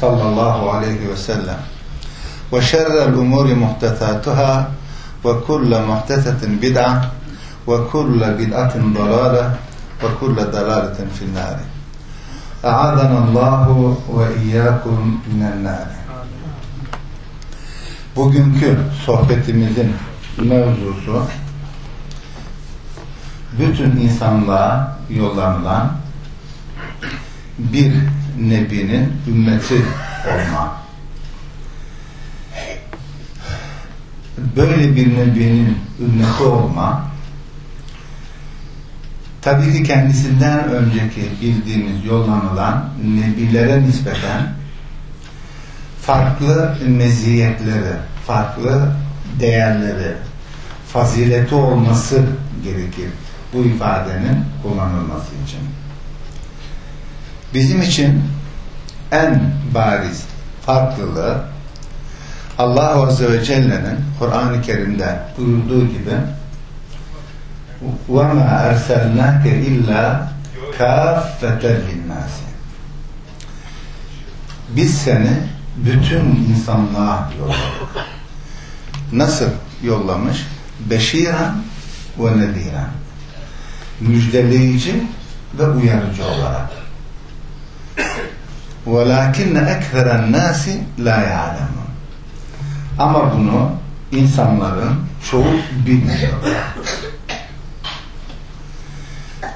sallallahu aleyhi ve sellem. Ve şerrel umuri muhtesatuhâ ve kulle muhtesetin bid'a ve kulle bid'atin dalâle ve kulle dalâletin finnâri. E'adanallahu ve iyyâkum minennâri. Bugünkü sohbetimizin mevzusu bütün insanlığa yollanılan bir nebinin ümmeti olma. Böyle bir nebinin ümmeti olma tabii ki kendisinden önceki bildiğimiz yollanılan nebilere nispeten farklı meziyetleri, farklı değerleri, fazileti olması gerekir bu ifadenin kullanılması için. Bizim için en bariz farklılığı Allah Azze ve Celle'nin Kur'an-ı Kerim'de buyurduğu gibi وَمَا أَرْسَلْنَاكَ إِلَّا كَافَّةً لِلنَّاسِ Biz seni bütün insanlığa yolladık. Nasıl yollamış? Beşiren ve nediren. Müjdeleyici ve uyarıcı olarak. وَلَاكِنَّ اَكْفَرَ النَّاسِ لَا يَعْلَمُونَ Ama bunu insanların çoğu bilmiyorlar.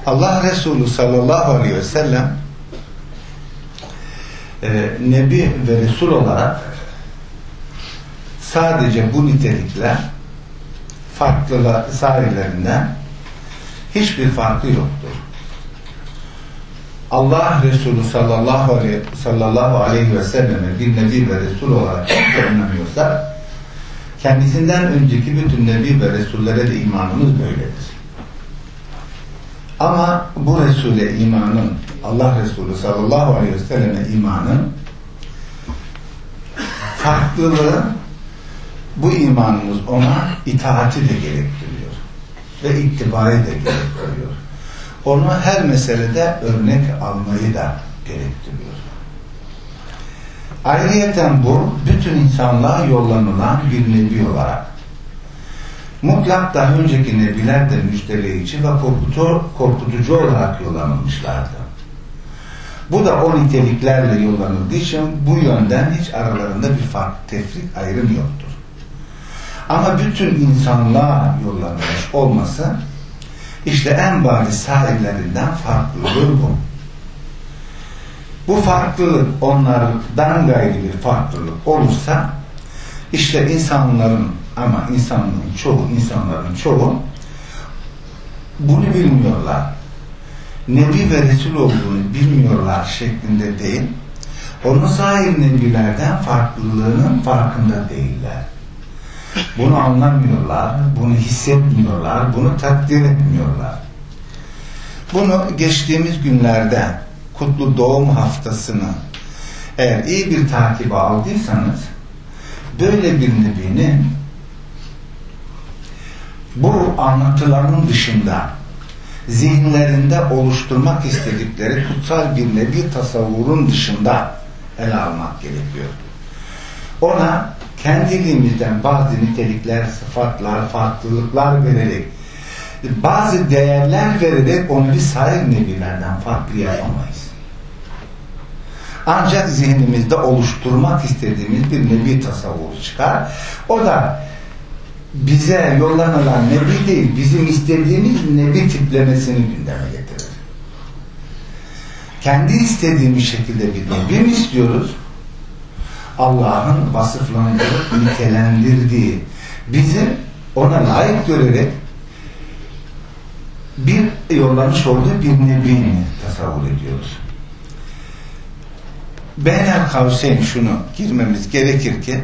Allah Resulü sallallahu aleyhi ve sellem e, Nebi ve Resul olarak sadece bu nitelikle farklı sairlerinden hiçbir farkı yoktur. Allah Resulü sallallahu aleyhi, sallallahu aleyhi ve selleme bir Nebi ve Resul olarak tanımlamıyorsa kendisinden önceki bütün Nebi ve Resullere de imanımız böyledir. Ama bu Resul'e imanın, Allah Resulü sallallahu aleyhi ve selleme imanın farklılığı bu imanımız ona itaati de gerektiriyor. Ve ittibayı da gerektiriyor. Onu her meselede örnek almayı da gerektiriyor. Ayrıyeten bu bütün insanlığa yollanılan bir nebi olarak mutlak daha önceki nebiler de müjdeleyici ve korkutu, korkutucu olarak yollanılmışlardı. Bu da o niteliklerle yollanıldığı için bu yönden hiç aralarında bir fark, tefrik, ayrım yoktur. Ama bütün insanlığa yollanmış olması işte en bariz sahillerinden farklılığı bu. Bu farklılık onlardan gayri bir farklılık olursa işte insanların ama insanların çoğu, insanların çoğu bunu bilmiyorlar. Nebi ve Resul olduğunu bilmiyorlar şeklinde değil. Onun zahir nebilerden farklılığının farkında değiller. Bunu anlamıyorlar, bunu hissetmiyorlar, bunu takdir etmiyorlar. Bunu geçtiğimiz günlerde Kutlu Doğum Haftasını eğer iyi bir takibe aldıysanız böyle bir nebinin bu anlatıların dışında zihinlerinde oluşturmak istedikleri kutsal bir nebi tasavvurun dışında ele almak gerekiyor. Ona kendiliğimizden bazı nitelikler, sıfatlar, farklılıklar vererek bazı değerler vererek onu bir sair nebilerden farklı yapamayız. Ancak zihnimizde oluşturmak istediğimiz bir nebi tasavvuru çıkar. O da bize yollanılan nebi değil, bizim istediğimiz nebi tiplemesini gündeme getirir. Kendi istediğimiz şekilde bir nebi mi istiyoruz? Allah'ın vasıflandırıp nitelendirdiği, bizi ona layık görerek bir yollamış olduğu bir nebini tasavvur ediyoruz. Beynel kavseyn şunu girmemiz gerekir ki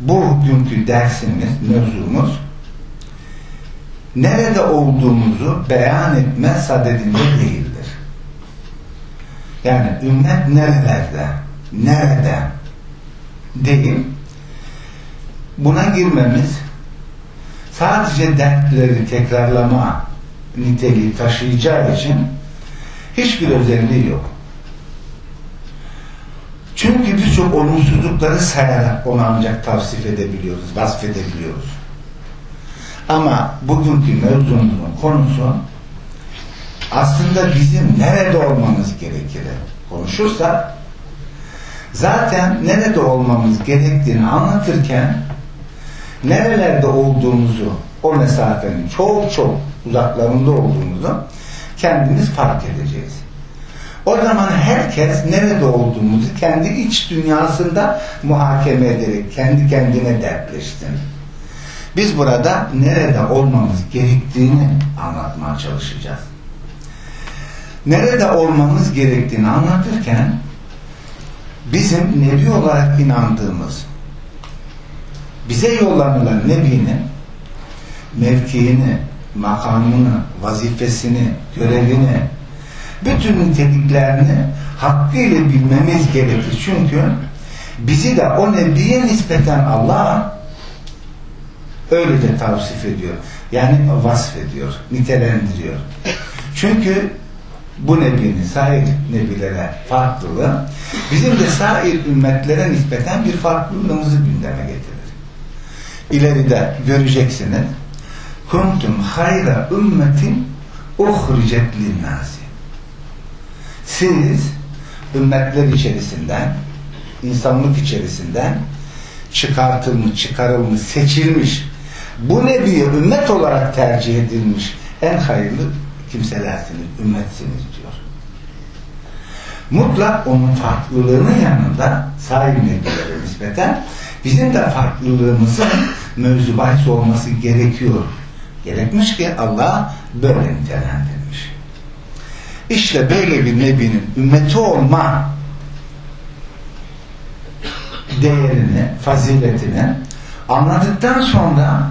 bugünkü dersimiz, mevzumuz nerede olduğumuzu beyan etme sadedinde değildir. Yani ümmet nerelerde, nerede değil. Buna girmemiz sadece dertleri tekrarlama niteliği taşıyacağı için hiçbir özelliği yok. Çünkü birçok olumsuzlukları sayarak onu ancak tavsif edebiliyoruz, vasfedebiliyoruz. Ama bugünkü mevzumuzun konusu aslında bizim nerede olmamız gerekir konuşursak zaten nerede olmamız gerektiğini anlatırken nerelerde olduğumuzu o mesafenin çok çok uzaklarında olduğumuzu kendimiz fark edeceğiz. O zaman herkes nerede olduğumuzu kendi iç dünyasında muhakeme ederek kendi kendine dertleşsin. Biz burada nerede olmamız gerektiğini anlatmaya çalışacağız. Nerede olmamız gerektiğini anlatırken bizim nebi olarak inandığımız bize yollanılan nebinin mevkiini, makamını, vazifesini, görevini bütün niteliklerini hakkıyla bilmemiz gerekir. Çünkü bizi de o nebiye nispeten Allah öylece tavsif ediyor. Yani vasfediyor, nitelendiriyor. Çünkü bu nebinin sair nebilere farklılığı bizim de sair ümmetlere nispeten bir farklılığımızı gündeme getirir. İleride göreceksiniz kuntum hayra ümmetin uhricet linnâsi siz ümmetler içerisinden insanlık içerisinden çıkartılmış, çıkarılmış, seçilmiş bu nebiye ümmet olarak tercih edilmiş en hayırlı kimselersiniz, ümmetsiniz diyor. Mutlak onun farklılığının yanında sahibi nebilere nispeten bizim de farklılığımızın mevzu olması gerekiyor. Gerekmiş ki Allah böyle nitelendirmiş. İşte böyle bir nebinin ümmeti olma değerini, faziletini anladıktan sonra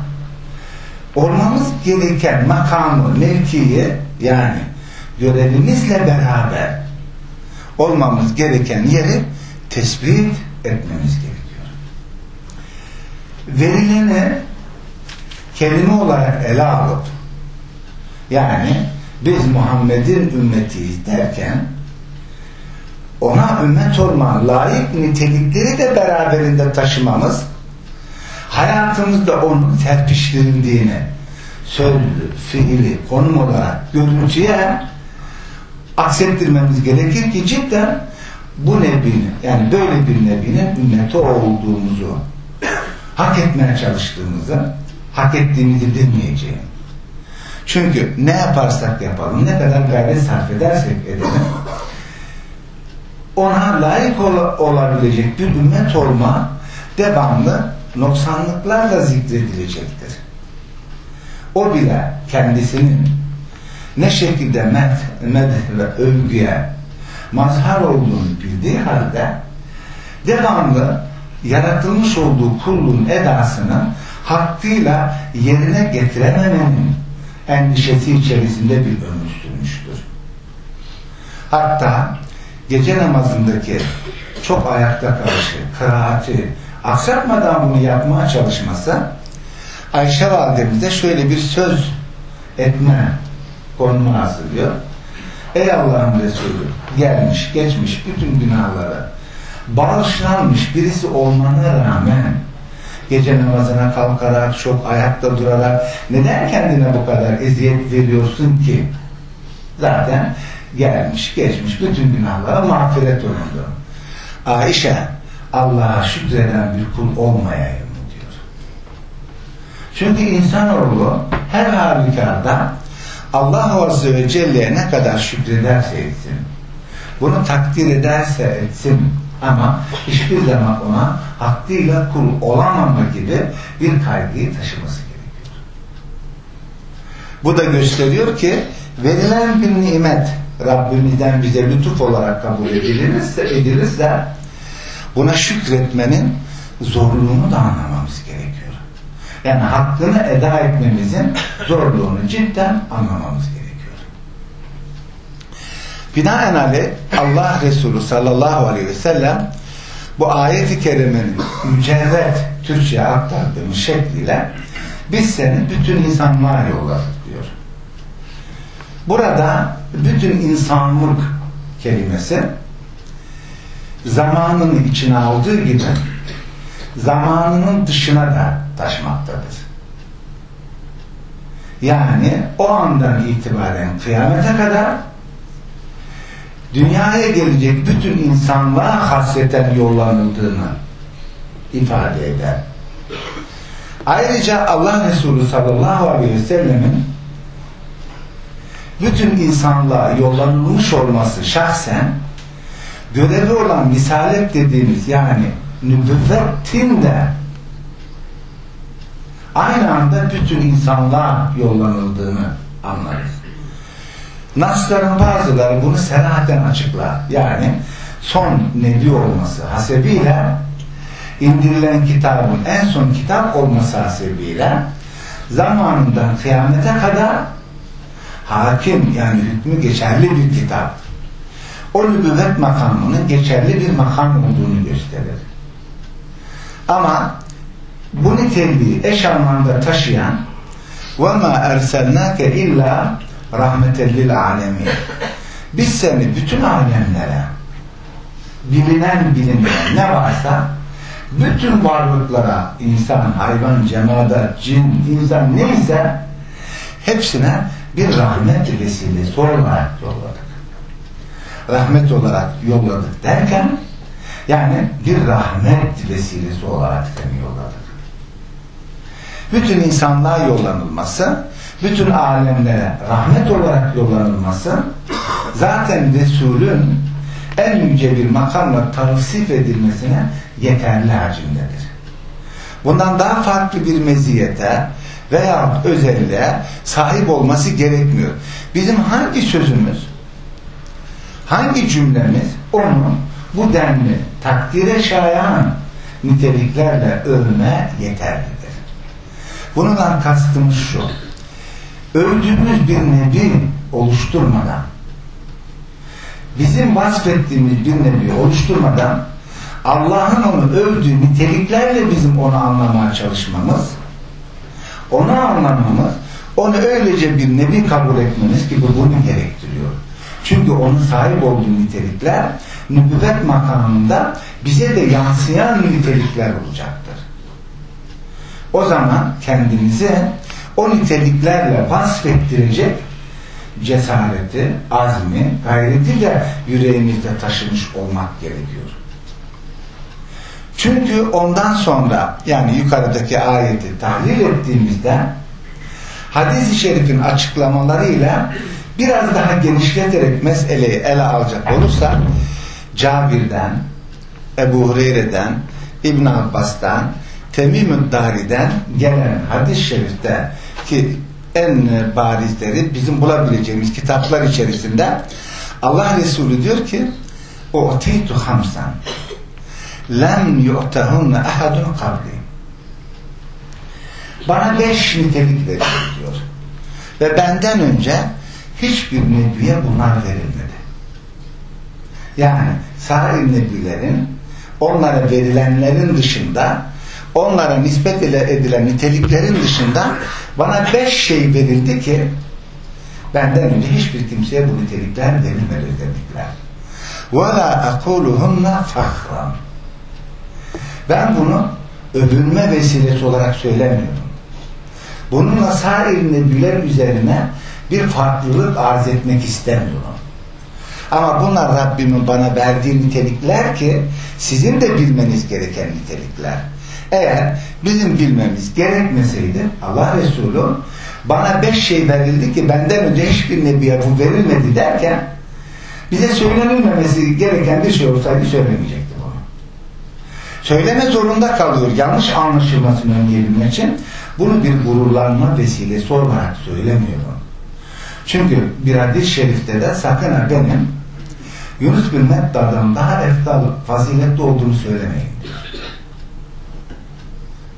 olmamız gereken makamı, mevkiyi yani görevimizle beraber olmamız gereken yeri tespit etmemiz gerekiyor. Verileni kelime olarak ele alıp yani biz Muhammed'in ümmetiyiz derken ona ümmet olma layık nitelikleri de beraberinde taşımamız hayatımızda onun serpiştirildiğini sözlü, fiili, konum olarak görüntüye aksettirmemiz gerekir ki cidden bu nebinin yani böyle bir nebinin ümmeti olduğumuzu hak etmeye çalıştığımızı hak ettiğimizi demeyeceğim. Çünkü ne yaparsak yapalım, ne kadar gayret sarf edersek edelim, ona layık ol olabilecek bir ümmet olma devamlı noksanlıklarla zikredilecektir. O bile kendisinin ne şekilde med, med ve övgüye mazhar olduğunu bildiği halde devamlı yaratılmış olduğu kulluğun edasını hakkıyla yerine getirememenin endişesi içerisinde bir ömür sürmüştür. Hatta gece namazındaki çok ayakta kalışı, kıraati aksatmadan bunu yapmaya çalışması Ayşe validemize şöyle bir söz etme konumu hazırlıyor. Ey Allah'ın Resulü gelmiş geçmiş bütün günahları bağışlanmış birisi olmana rağmen gece namazına kalkarak çok ayakta durarak neden kendine bu kadar eziyet veriyorsun ki zaten gelmiş geçmiş bütün günahlara mağfiret olundu Ayşe Allah'a şükreden bir kul olmayayım diyor çünkü insanoğlu her halükarda Allah Azze ve Celle'ye ne kadar şükrederse etsin bunu takdir ederse etsin ama hiçbir zaman ona hakkıyla kul olamama gibi bir kaygıyı taşıması gerekiyor. Bu da gösteriyor ki verilen bir nimet Rabbimizden bize lütuf olarak kabul edilirse, edilirse buna şükretmenin zorluğunu da anlamamız gerekiyor. Yani hakkını eda etmemizin zorluğunu cidden anlamamız gerekiyor. Binaenaleyh Allah Resulü sallallahu aleyhi ve sellem bu ayet-i kerimenin mücerret Türkçe'ye aktardığımız şekliyle biz seni bütün insanlığa yolladık diyor. Burada bütün insanlık kelimesi zamanın içine aldığı gibi zamanının dışına da taşmaktadır. Yani o andan itibaren kıyamete kadar dünyaya gelecek bütün insanlığa hasreten yollanıldığını ifade eder. Ayrıca Allah Resulü sallallahu aleyhi ve sellemin bütün insanlığa yollanılmış olması şahsen görevi olan misalet dediğimiz yani nübüvvetin de aynı anda bütün insanlığa yollanıldığını anlarız. Nasların bazıları bunu serahaten açıklar. Yani son nebi olması hasebiyle indirilen kitabın en son kitap olması hasebiyle zamanından kıyamete kadar hakim yani hükmü geçerli bir kitap O nübüvvet makamının geçerli bir makam olduğunu gösterir. Ama bu niteliği eş anlamda taşıyan وَمَا اَرْسَلْنَاكَ اِلَّا rahmeten lil alemin. Biz seni bütün alemlere bilinen bilinmeyen ne varsa bütün varlıklara insan, hayvan, cemaat, cin, insan neyse hepsine bir rahmet vesilesi olarak yolladık. Rahmet olarak yolladık derken yani bir rahmet vesilesi olarak seni yolladık. Bütün insanlığa yollanılması bütün alemlere rahmet olarak yollanılması zaten Resul'ün en yüce bir makamla tavsif edilmesine yeterli hacimdedir. Bundan daha farklı bir meziyete veya özelliğe sahip olması gerekmiyor. Bizim hangi sözümüz, hangi cümlemiz onu bu denli takdire şayan niteliklerle övme yeterlidir. Bununla kastımız şu övdüğümüz bir nebi oluşturmadan bizim vasfettiğimiz bir nebi oluşturmadan Allah'ın onu övdüğü niteliklerle bizim onu anlamaya çalışmamız onu anlamamız onu öylece bir nebi kabul etmemiz gibi bunu gerektiriyor. Çünkü onun sahip olduğu nitelikler nübüvvet makamında bize de yansıyan nitelikler olacaktır. O zaman kendimize o niteliklerle vasfettirecek cesareti, azmi, gayreti de yüreğimizde taşımış olmak gerekiyor. Çünkü ondan sonra yani yukarıdaki ayeti tahlil ettiğimizde hadis-i şerifin açıklamalarıyla biraz daha genişleterek meseleyi ele alacak olursak Cabir'den, Ebu Hureyre'den, İbn Abbas'tan, Temim-ü Dari'den gelen hadis-i şerifte ki en barizleri bizim bulabileceğimiz kitaplar içerisinde Allah Resulü diyor ki o teytu hamsan lem yu'tahunne ahadun kabli bana beş nitelik verildi diyor. Ve benden önce hiçbir nebiye bunlar verilmedi yani sair nebilerin onlara verilenlerin dışında onlara nispet edilen niteliklerin dışında bana beş şey verildi ki benden önce hiçbir kimseye bu nitelikler verilmedi dedikler. وَلَا أَقُولُهُنَّ فَخْرًا Ben bunu övünme vesilesi olarak söylemiyorum. Bununla sair nebiler üzerine bir farklılık arz etmek istemiyorum. Ama bunlar Rabbimin bana verdiği nitelikler ki sizin de bilmeniz gereken nitelikler. Eğer bizim bilmemiz gerekmeseydi Allah Resulü bana beş şey verildi ki benden önce hiçbir nebiye bu verilmedi derken bize söylenilmemesi gereken bir şey olsaydı söylemeyecekti bunu. Söyleme zorunda kalıyor yanlış anlaşılmasını önleyebilmek için bunu bir gururlanma vesilesi olarak söylemiyorum. Çünkü bir hadis-i şerifte de sakın ha benim Yunus bin Metta'dan daha eftal, faziletli olduğunu söylemeyin diyor.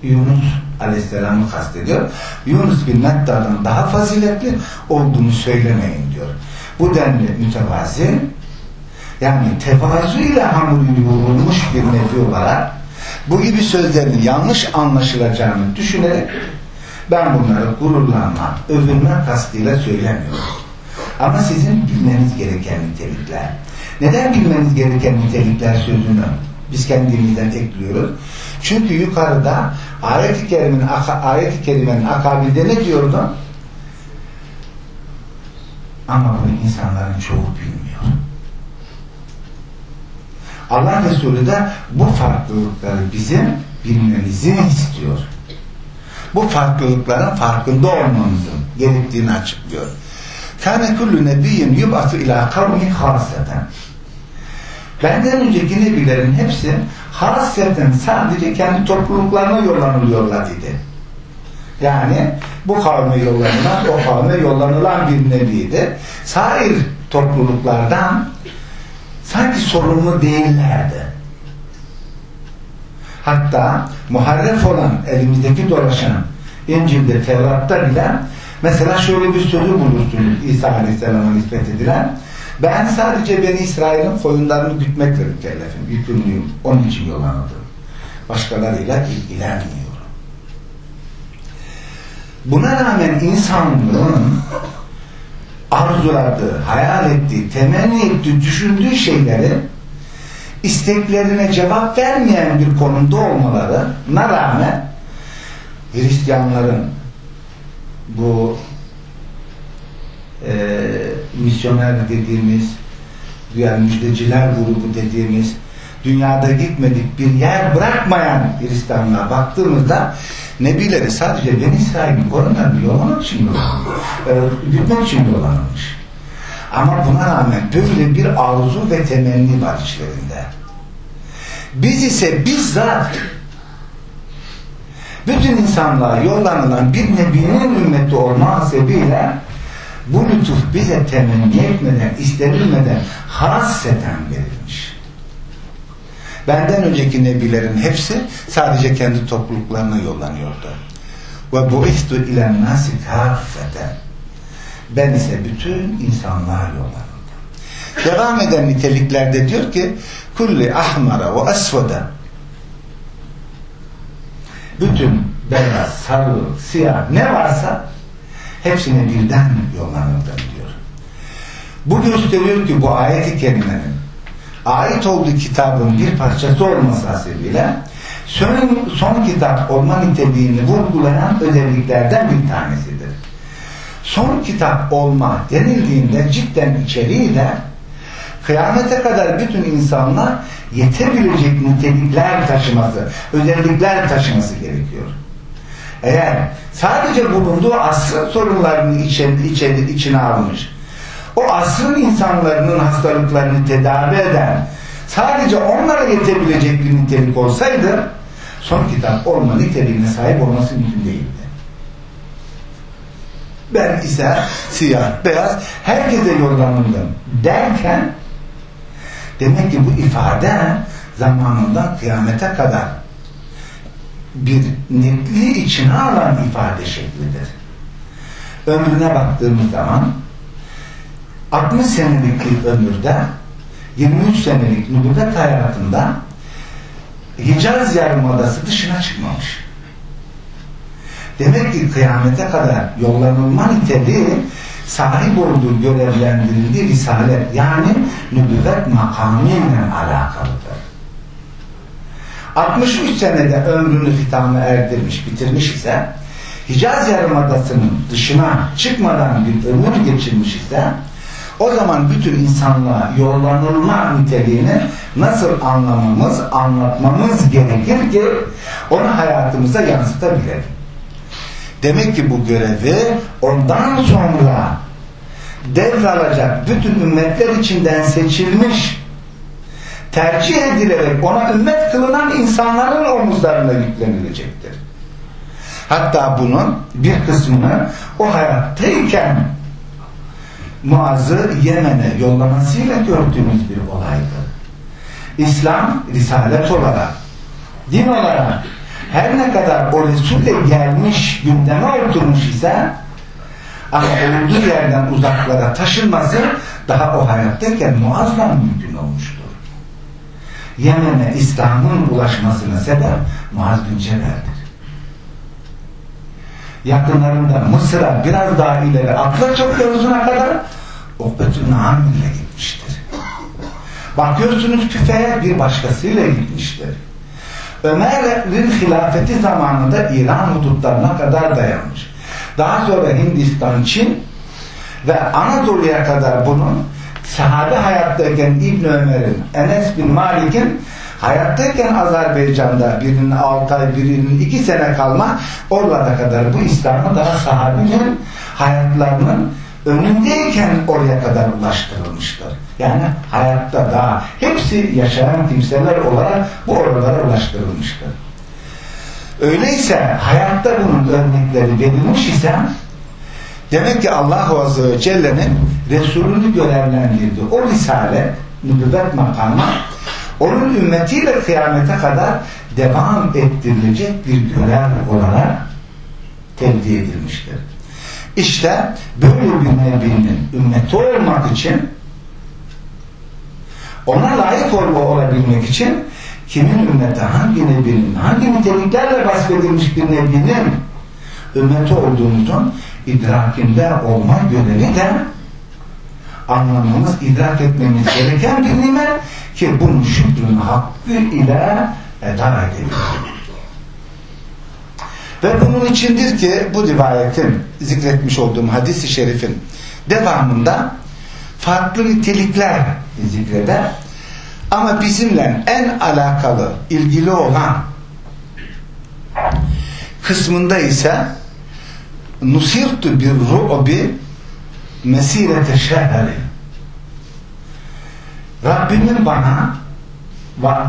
Yunus Aleyhisselam'ı kastediyor. Yunus bin Metta'dan daha faziletli olduğunu söylemeyin diyor. Bu denli mütevazi yani tevazu ile hamur yoğrulmuş bir nefi olarak bu gibi sözlerin yanlış anlaşılacağını düşünerek ben bunları gururlanma, övünme kastıyla söylemiyorum. Ama sizin bilmeniz gereken nitelikler. Neden bilmeniz gereken nitelikler sözünü biz kendimizden ekliyoruz? Çünkü yukarıda ayet-i kerimenin, ayet kerimenin akabinde ne diyordu? Ama bunu insanların çoğu bilmiyor. Allah Resulü de bu farklılıkları bizim bilmemizi istiyor. Bu farklılıkların farkında olmamızın gerektiğini açıklıyor. Kâne kullu nebiyyin yub'atu ilâ kavmi haseten. Benden önceki nebilerin hepsi hasreten sadece kendi topluluklarına yollanılıyorlar dedi. Yani bu kavme yollanılan, o kavme yollanılan bir nebiydi. Sair topluluklardan sanki sorumlu değillerdi. Hatta muharref olan elimizdeki dolaşan İncil'de, Tevrat'ta bile mesela şöyle bir sözü bulursunuz İsa Aleyhisselam'a nispet edilen ben sadece Beni İsrail'in koyunlarını gütmekle mükellefim, yükümlüyüm. Onun için yollanıldım. Başkalarıyla ilgilenmiyorum. Buna rağmen insanlığın arzuladığı, hayal ettiği, temenni ettiği, düşündüğü şeyleri isteklerine cevap vermeyen bir konumda olmalarına rağmen Hristiyanların bu e, misyoner dediğimiz yani müjdeciler grubu dediğimiz dünyada gitmedik bir yer bırakmayan Hristiyanlığa baktığımızda Nebileri sadece Ben İsrail'in korunan yollamak için yollanmış. E, için yollanmış. Ama buna rağmen böyle bir arzu ve temenni var içlerinde. Biz ise bizzat bütün insanlığa yollanılan bir nebinin ümmeti olma sebebiyle bu lütuf bize temenni etmeden, istenilmeden hasreten verilmiş. Benden önceki nebilerin hepsi sadece kendi topluluklarına yollanıyordu. Ve bu istu ilen nasi kâffeten. Ben ise bütün insanlığa yollandım. Devam eden niteliklerde diyor ki kulli ahmara ve asvada bütün beyaz, sarı, siyah ne varsa hepsine birden yollanıldım diyor. Bu gösteriyor ki bu ayet-i kerimenin ait olduğu kitabın bir parçası olması hasebiyle son, son kitap olma niteliğini vurgulayan özelliklerden bir tanesidir. Son kitap olma denildiğinde cidden içeriğiyle kıyamete kadar bütün insanlar yetebilecek nitelikler taşıması, özellikler taşıması gerekiyor. Eğer sadece bulunduğu asrın sorunlarını içeri, içeri, içine almış, o asrın insanların hastalıklarını tedavi eden, sadece onlara yetebilecek bir nitelik olsaydı, son kitap olma niteliğine sahip olması mümkün değildi. Ben ise siyah, beyaz, herkese yollanıldım derken demek ki bu ifade zamanından kıyamete kadar bir netliği içine alan ifade şeklidir. Ömrüne baktığımız zaman 60 senelik ömürde 23 senelik nübüvvet hayatında Hicaz Yarımadası dışına çıkmamış. Demek ki kıyamete kadar yollanılma niteliği sahip olduğu görevlendirildiği risalet yani nübüvvet makamıyla alakalıdır. 63 senede ömrünü hitamı erdirmiş, bitirmiş ise Hicaz Yarımadası'nın dışına çıkmadan bir ömür geçirmiş ise o zaman bütün insanlığa yollanılma niteliğini nasıl anlamamız, anlatmamız gerekir ki onu hayatımıza yansıtabilelim. Demek ki bu görevi ondan sonra devralacak bütün ümmetler içinden seçilmiş tercih edilerek ona ümmet kılınan insanların omuzlarına yüklenilecektir. Hatta bunun bir kısmını o hayattayken Muaz'ı Yemen'e yollamasıyla gördüğümüz bir olaydı. İslam risalet olarak, din olarak her ne kadar o Resul'le gelmiş, gündeme oturmuş ise ama olduğu yerden uzaklara taşınması daha o hayattayken Muaz'la mümkün olmuştur. Yemen'e İslam'ın ulaşmasına sebep Muaz bin Cebel'dir. Yakınlarında Mısır'a biraz daha ileri atla çok yolcuna kadar Ukbetül Naamil'le gitmiştir. Bakıyorsunuz tüfeğe bir başkasıyla gitmiştir. Ömer'in hilafeti zamanında İran hudutlarına kadar dayanmış. Daha sonra Hindistan, Çin ve Anadolu'ya kadar bunun sahabe hayattayken İbn Ömer'in, Enes bin Malik'in hayattayken Azerbaycan'da birinin 6 ay, birinin 2 sene kalma oralara kadar bu İslam'ı daha sahabenin hayatlarının önündeyken oraya kadar ulaştırılmıştır. Yani hayatta daha hepsi yaşayan kimseler olarak bu oralara ulaştırılmıştır. Öyleyse hayatta bunun örnekleri verilmiş ise demek ki Allah Azze ve Celle'nin Resulünü görevlendirdi. O risale, nübüvvet makamı onun ümmetiyle kıyamete kadar devam ettirilecek bir görev olarak tevdi edilmiştir. İşte böyle bir nebinin ümmeti olmak için ona layık olma olabilmek için kimin ümmeti, hangi nebinin, hangi niteliklerle vasfedilmiş bir nebinin ümmeti olduğumuzun idrakinde olma görevi de anlamamız, idrak etmemiz gereken bir nimet ki bunun şükrünü hakkı ile eda edebilir. Ve bunun içindir ki bu rivayetin zikretmiş olduğum hadis-i şerifin devamında farklı nitelikler zikreder. Ama bizimle en alakalı, ilgili olan kısmında ise nusirtu bir ru'bi mesirete şehri Rabbimin bana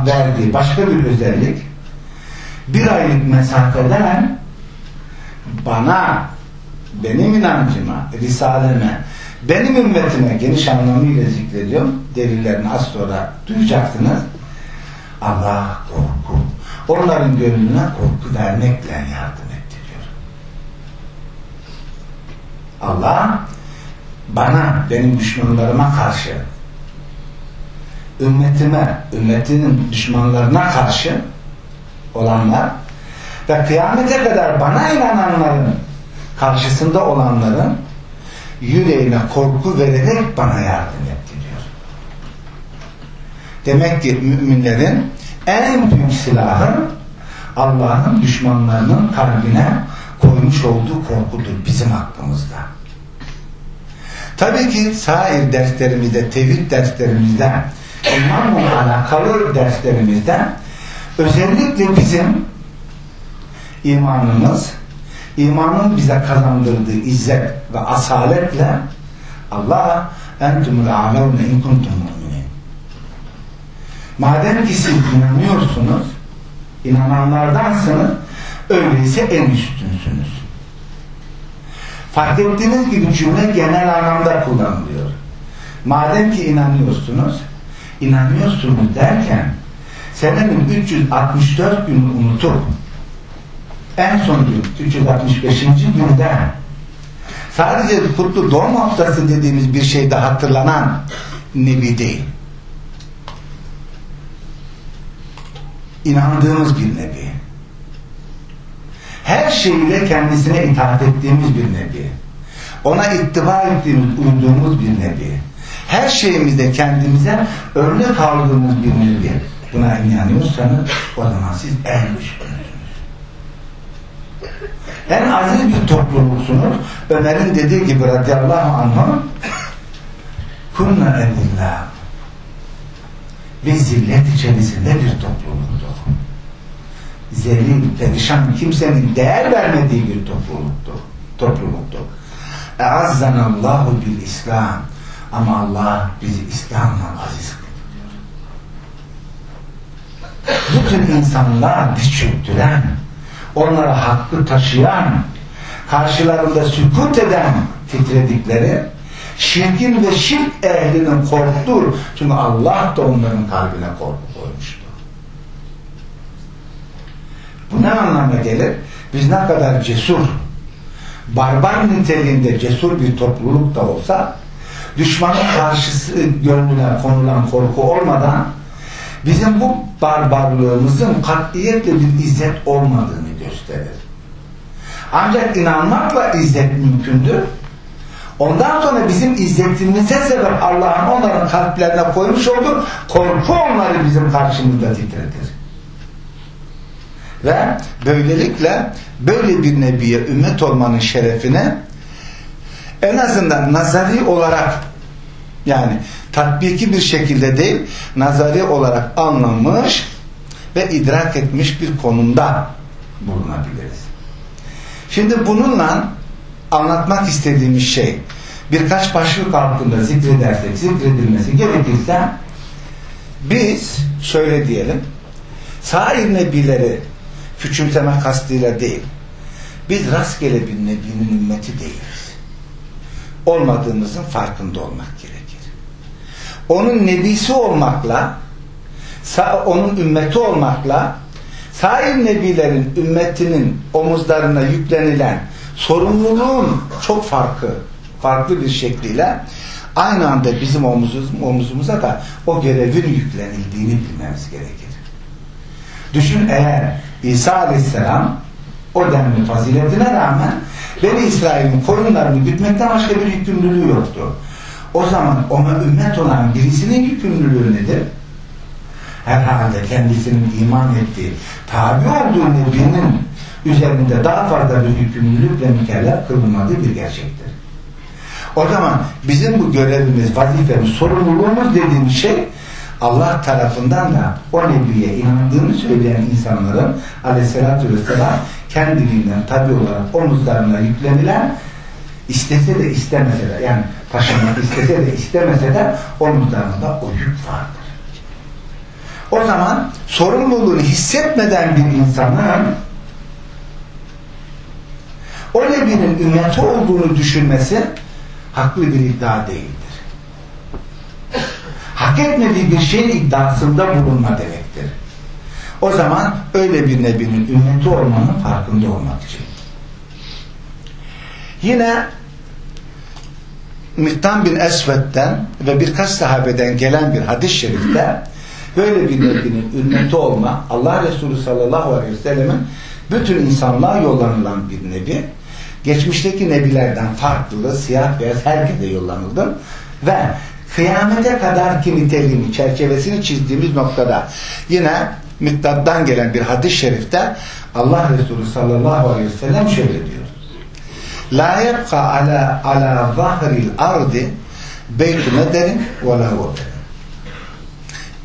verdiği başka bir özellik bir aylık mesafeden bana benim inancıma, risaleme benim ümmetime geniş anlamıyla zikrediyorum delillerini az sonra duyacaksınız. Allah korku onların gönlüne korku vermekle yardım etti diyor Allah bana benim düşmanlarıma karşı ümmetime ümmetinin düşmanlarına karşı olanlar ve kıyamete kadar bana inananların karşısında olanların yüreğine korku vererek bana yardım etti diyor. Demek ki müminlerin en büyük silahı Allah'ın düşmanlarının kalbine koymuş olduğu korkudur bizim hakkımızda. Tabii ki sair derslerimizde, tevhid derslerimizde, imanla alakalı derslerimizde özellikle bizim imanımız imanın bize kazandırdığı izzet ve asaletle Allah entumul a'levne in kuntum mu'minin. Madem ki siz inanıyorsunuz inananlardansınız öyleyse en üstünsünüz. Fark ettiğiniz gibi cümle genel anlamda kullanılıyor. Madem ki inanıyorsunuz inanıyorsunuz derken senenin 364 günü unutup en son gün 365. günde sadece kutlu doğum haftası dediğimiz bir şeyde hatırlanan Nebi değil. İnandığımız bir Nebi. Her şeyiyle kendisine itaat ettiğimiz bir Nebi. Ona ittiba ettiğimiz, uyduğumuz bir Nebi. Her şeyimizde kendimize örnek aldığımız bir Nebi. Buna inanıyorsanız o zaman siz en üstünüz en aziz bir topluluksunuz. Ömer'in dediği gibi radıyallahu anh kunna edillah ve zillet içerisinde bir topluluktu. Zelil, perişan, kimsenin değer vermediği bir topluluktu. topluluktu. Eazzanallahu bil İslam ama Allah bizi İslam'la aziz kılıyor. Bütün insanlar diz çöktüren onlara hakkı taşıyan, karşılarında sükut eden titredikleri, şirkin ve şirk ehlinin korktuğu çünkü Allah da onların kalbine korku koymuştu. Bu ne anlama gelir? Biz ne kadar cesur, barbar niteliğinde cesur bir topluluk da olsa düşmanın karşısı gönlüne konulan korku olmadan bizim bu barbarlığımızın katiyetle bir izzet olmadığını gösterir. Ancak inanmakla izzet mümkündür. Ondan sonra bizim izzetimize sebep Allah'ın onların kalplerine koymuş olduğu korku onları bizim karşımızda titretir. Ve böylelikle böyle bir nebiye ümmet olmanın şerefine en azından nazari olarak yani tatbiki bir şekilde değil nazari olarak anlamış ve idrak etmiş bir konumda bulunabiliriz. Şimdi bununla anlatmak istediğimiz şey birkaç başlık altında zikredersek zikredilmesi gerekirse biz şöyle diyelim sair nebileri küçümseme kastıyla değil biz rastgele bir nebinin ümmeti değiliz. Olmadığımızın farkında olmak gerekir. Onun nebisi olmakla onun ümmeti olmakla sair nebilerin ümmetinin omuzlarına yüklenilen sorumluluğun çok farkı farklı bir şekliyle aynı anda bizim omuzumuz, omuzumuza da o görevin yüklenildiğini bilmemiz gerekir. Düşün eğer İsa Aleyhisselam o denli faziletine rağmen Beni İsrail'in koyunlarını gütmekten başka bir yükümlülüğü yoktu. O zaman ona ümmet olan birisinin yükümlülüğü nedir? Herhalde kendisinin iman ettiği, tabi olduğu nebinin üzerinde daha fazla bir yükümlülükle mükellef kılınmadığı bir gerçektir. O zaman bizim bu görevimiz, vazifemiz, sorumluluğumuz dediğimiz şey Allah tarafından da o nebiye inandığını söyleyen insanların aleyhissalatü vesselam kendiliğinden tabi olarak omuzlarına yüklenilen istese de istemese de yani taşımak istese de istemese de omuzlarında o yük vardır. O zaman sorumluluğunu hissetmeden bir insanın o nebinin ümmeti olduğunu düşünmesi haklı bir iddia değildir. Hak etmediği bir şeyin iddiasında bulunma demektir. O zaman öyle bir nebinin ümmeti olmanın farkında olmak için. Yine Miktan bin Esved'den ve birkaç sahabeden gelen bir hadis-i şerifte böyle bir nebinin ümmeti olma Allah Resulü sallallahu aleyhi ve sellemin bütün insanlığa yollanılan bir nebi. Geçmişteki nebilerden farklı siyah beyaz herkese yollanıldı. Ve kıyamete kadar ki niteliğini çerçevesini çizdiğimiz noktada yine Miktad'dan gelen bir hadis-i şerifte Allah Resulü sallallahu aleyhi ve sellem şöyle diyor. La yebqa ala ala zahril ardi beytu mederin ve la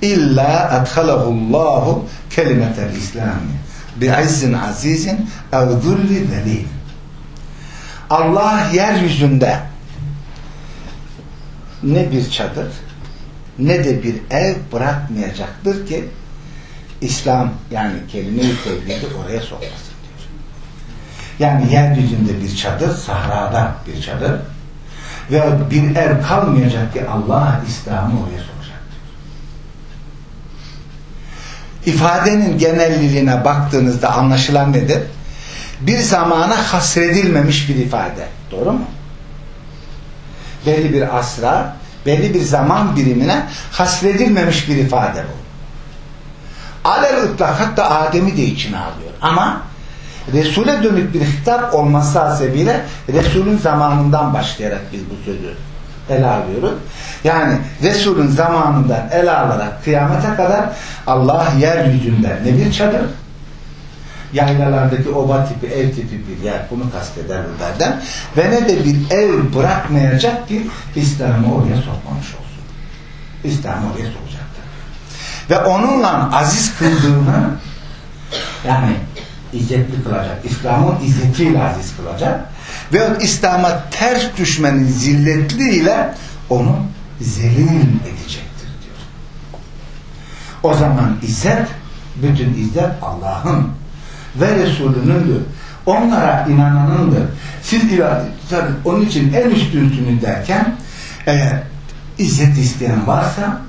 illa adhalahu Allahu kelimetel İslami bi'izzin azizin ev zulli zelil. Allah yeryüzünde ne bir çadır ne de bir ev bırakmayacaktır ki İslam yani kelime-i tevhidi oraya sokmasın diyor. Yani yeryüzünde bir çadır, sahrada bir çadır ve bir ev kalmayacak ki Allah İslam'ı oraya sokacak diyor. İfadenin genelliliğine baktığınızda anlaşılan nedir? Bir zamana hasredilmemiş bir ifade. Doğru mu? Belli bir asra, belli bir zaman birimine hasredilmemiş bir ifade bu alel ıtlak hatta Adem'i de içine alıyor. Ama Resul'e dönük bir hitap olması hasebiyle Resul'ün zamanından başlayarak biz bu sözü ele alıyoruz. Yani Resul'ün zamanından ele alarak kıyamete kadar Allah yeryüzünde ne bir çadır yaylalardaki oba tipi, ev tipi bir yer bunu kasteder zaten ve ne de bir ev bırakmayacak ki İslam'ı oraya sokmamış olsun. İslam'ı oraya sokacak ve onunla aziz kıldığını yani izzetli kılacak. İslam'ın izzetiyle aziz kılacak. Ve İslam'a ters düşmenin zilletliğiyle onu zelil edecektir diyor. O zaman izzet bütün izzet Allah'ın ve Resulünündür. Onlara inananındır. Siz onun için en üstünsünü derken Eğer izzet isteyen varsa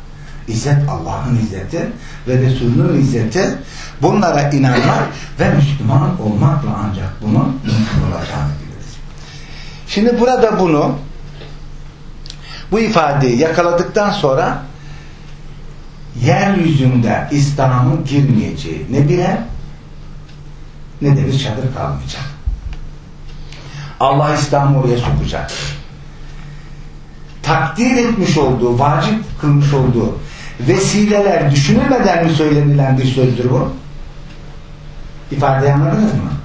İzzet Allah'ın izzeti ve Resulünün izzeti bunlara inanmak ve Müslüman olmakla ancak bunun mümkün biliriz. Şimdi burada bunu bu ifadeyi yakaladıktan sonra yeryüzünde İslam'ın girmeyeceği ne bile ne de bir çadır kalmayacak. Allah İslam'ı oraya sokacak. Takdir etmiş olduğu, vacip kılmış olduğu vesileler düşünülmeden mi söylenilen bir sözdür bu? İfadeyi anladınız mı?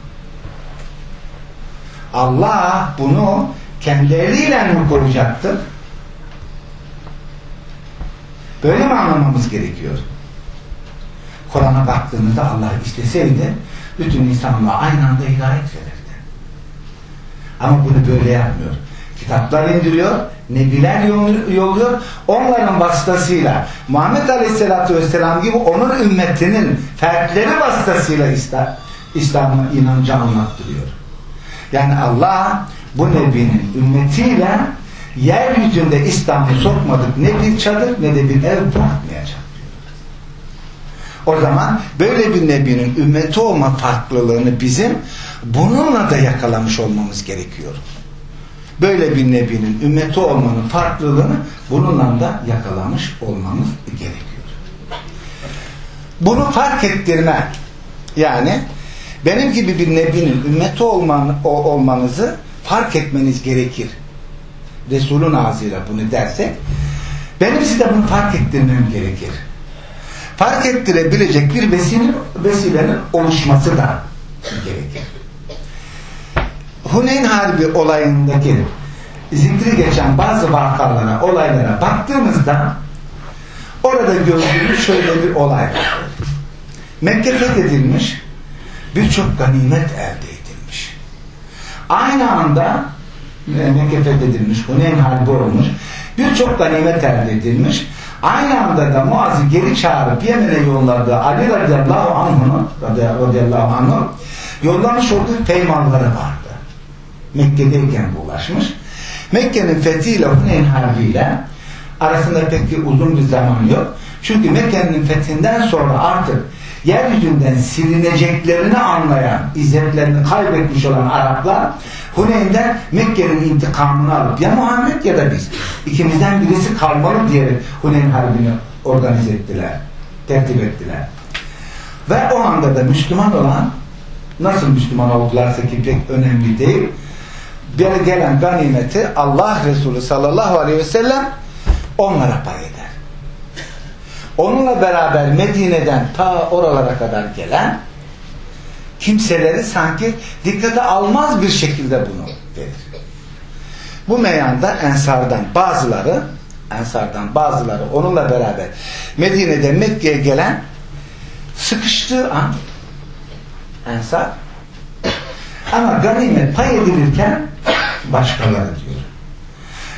Allah bunu kendi eliyle mi koruyacaktır? Böyle mi anlamamız gerekiyor? Kur'an'a baktığımızda Allah isteseydi bütün insanlığa aynı anda hidayet verirdi. Ama bunu böyle yapmıyor. Kitaplar indiriyor, nebiler yolluyor. Onların vasıtasıyla Muhammed Aleyhisselatü Vesselam gibi onun ümmetinin fertleri vasıtasıyla İslam'a inancı anlattırıyor. Yani Allah bu nebinin ümmetiyle yeryüzünde İslam'ı sokmadık ne bir çadır ne de bir ev bırakmayacak O zaman böyle bir nebinin ümmeti olma farklılığını bizim bununla da yakalamış olmamız gerekiyor. Böyle bir nebinin ümmeti olmanın farklılığını bununla da yakalamış olmamız gerekiyor. Bunu fark ettirme yani benim gibi bir nebinin ümmeti olman, olmanızı fark etmeniz gerekir. Resul'ün ağzıyla bunu dersek benim size bunu fark ettirmem gerekir. Fark ettirebilecek bir vesile, vesilenin oluşması da gerekir. Huneyn Harbi olayındaki zikri geçen bazı vakalara, olaylara baktığımızda orada gördüğümüz şöyle bir olay var. Mekke fethedilmiş birçok ganimet elde edilmiş. Aynı anda Mekke fethedilmiş, Huneyn Harbi olmuş birçok ganimet elde edilmiş. Aynı anda da Muaz'ı geri çağırıp Yemen'e yolladığı Ali radıyallahu anh'ın radıyallahu anh'ın yollamış olduğu peymanları vardı. Mekke'deyken ulaşmış. Mekke'nin fethiyle Huneyn Harbi'yle arasında pek bir uzun bir zaman yok. Çünkü Mekke'nin fethinden sonra artık yeryüzünden silineceklerini anlayan, izzetlerini kaybetmiş olan Araplar Huneyn'den Mekke'nin intikamını alıp ya Muhammed ya da biz ikimizden birisi kalmalı diyerek Huneyn Harbi'ni organize ettiler, tertip ettiler. Ve o anda da Müslüman olan nasıl Müslüman oldularsa ki pek önemli değil bir gelen ganimeti Allah Resulü sallallahu aleyhi ve sellem onlara pay. Onunla beraber Medine'den ta oralara kadar gelen kimseleri sanki dikkate almaz bir şekilde bunu verir. Bu meyanda Ensar'dan bazıları Ensar'dan bazıları onunla beraber Medine'de Mekke'ye gelen sıkıştığı an Ensar ama ganimet pay edilirken başkaları diyor.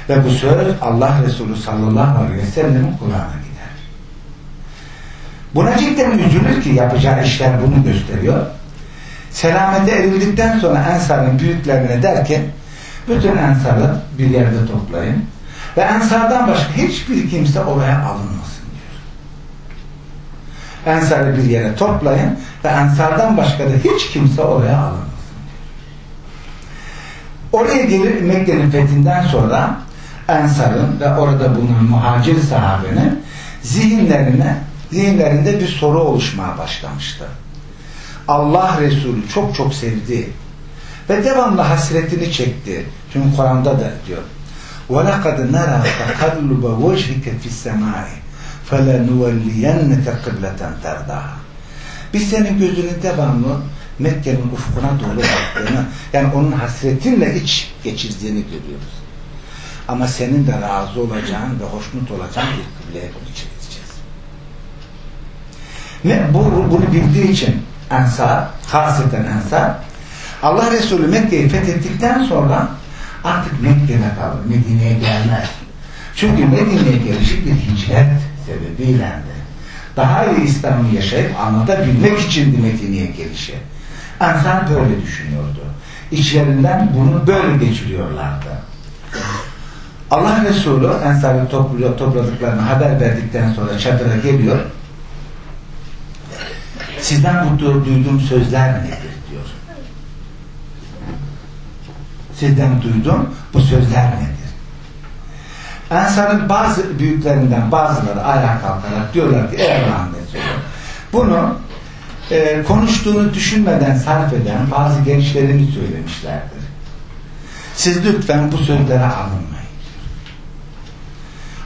Ve bu söz Allah Resulü sallallahu aleyhi ve sellem'in kulağına. Buna cidden üzülür ki yapacağı işler bunu gösteriyor. Selamete erildikten sonra Ensar'ın büyüklerine der ki bütün Ensar'ı bir yerde toplayın ve Ensar'dan başka hiçbir kimse oraya alınmasın diyor. Ensar'ı bir yere toplayın ve Ensar'dan başka da hiç kimse oraya alınmasın. Oraya gelir Mekke'nin fethinden sonra Ensar'ın ve orada bulunan muhacir sahabenin zihinlerine zihinlerinde bir soru oluşmaya başlamıştı. Allah Resulü çok çok sevdi ve devamlı hasretini çekti. Çünkü Kur'an'da da diyor وَلَقَدْ نَرَى تَقَلُّبَ وَجْهِكَ فِي السَّمَاءِ فَلَنُوَلِّيَنَّكَ قِبْلَةً تَرْضَاهَا Biz senin gözünü devamlı Mekke'nin ufkuna doğru baktığını yani onun hasretinle iç geçirdiğini görüyoruz. Ama senin de razı olacağın ve hoşnut olacağın bir kıbleye bunu çevireceğiz. Ne? Bu, bunu bildiği için Ensar, hasreten Ensar Allah Resulü Mekke'yi fethettikten sonra artık Mekke'de kalır. Medine'ye gelmez. Çünkü Medine'ye gelişi bir hicret sebebiyle daha iyi İslam'ı yaşayıp anlatabilmek için Medine'ye gelişi. Ensar böyle düşünüyordu. İçlerinden bunu böyle geçiriyorlardı. Allah Resulü Ensar'ı topladıklarını haber verdikten sonra çadıra geliyor. Sizden bu duyduğum sözler nedir diyor. Sizden duydum bu sözler nedir? Ensar'ın bazı büyüklerinden bazıları ayağa kalkarak diyorlar ki ey Allah'ın bunu e, konuştuğunu düşünmeden sarf eden bazı gençlerimiz söylemişlerdir. Siz lütfen bu sözlere alınmayın.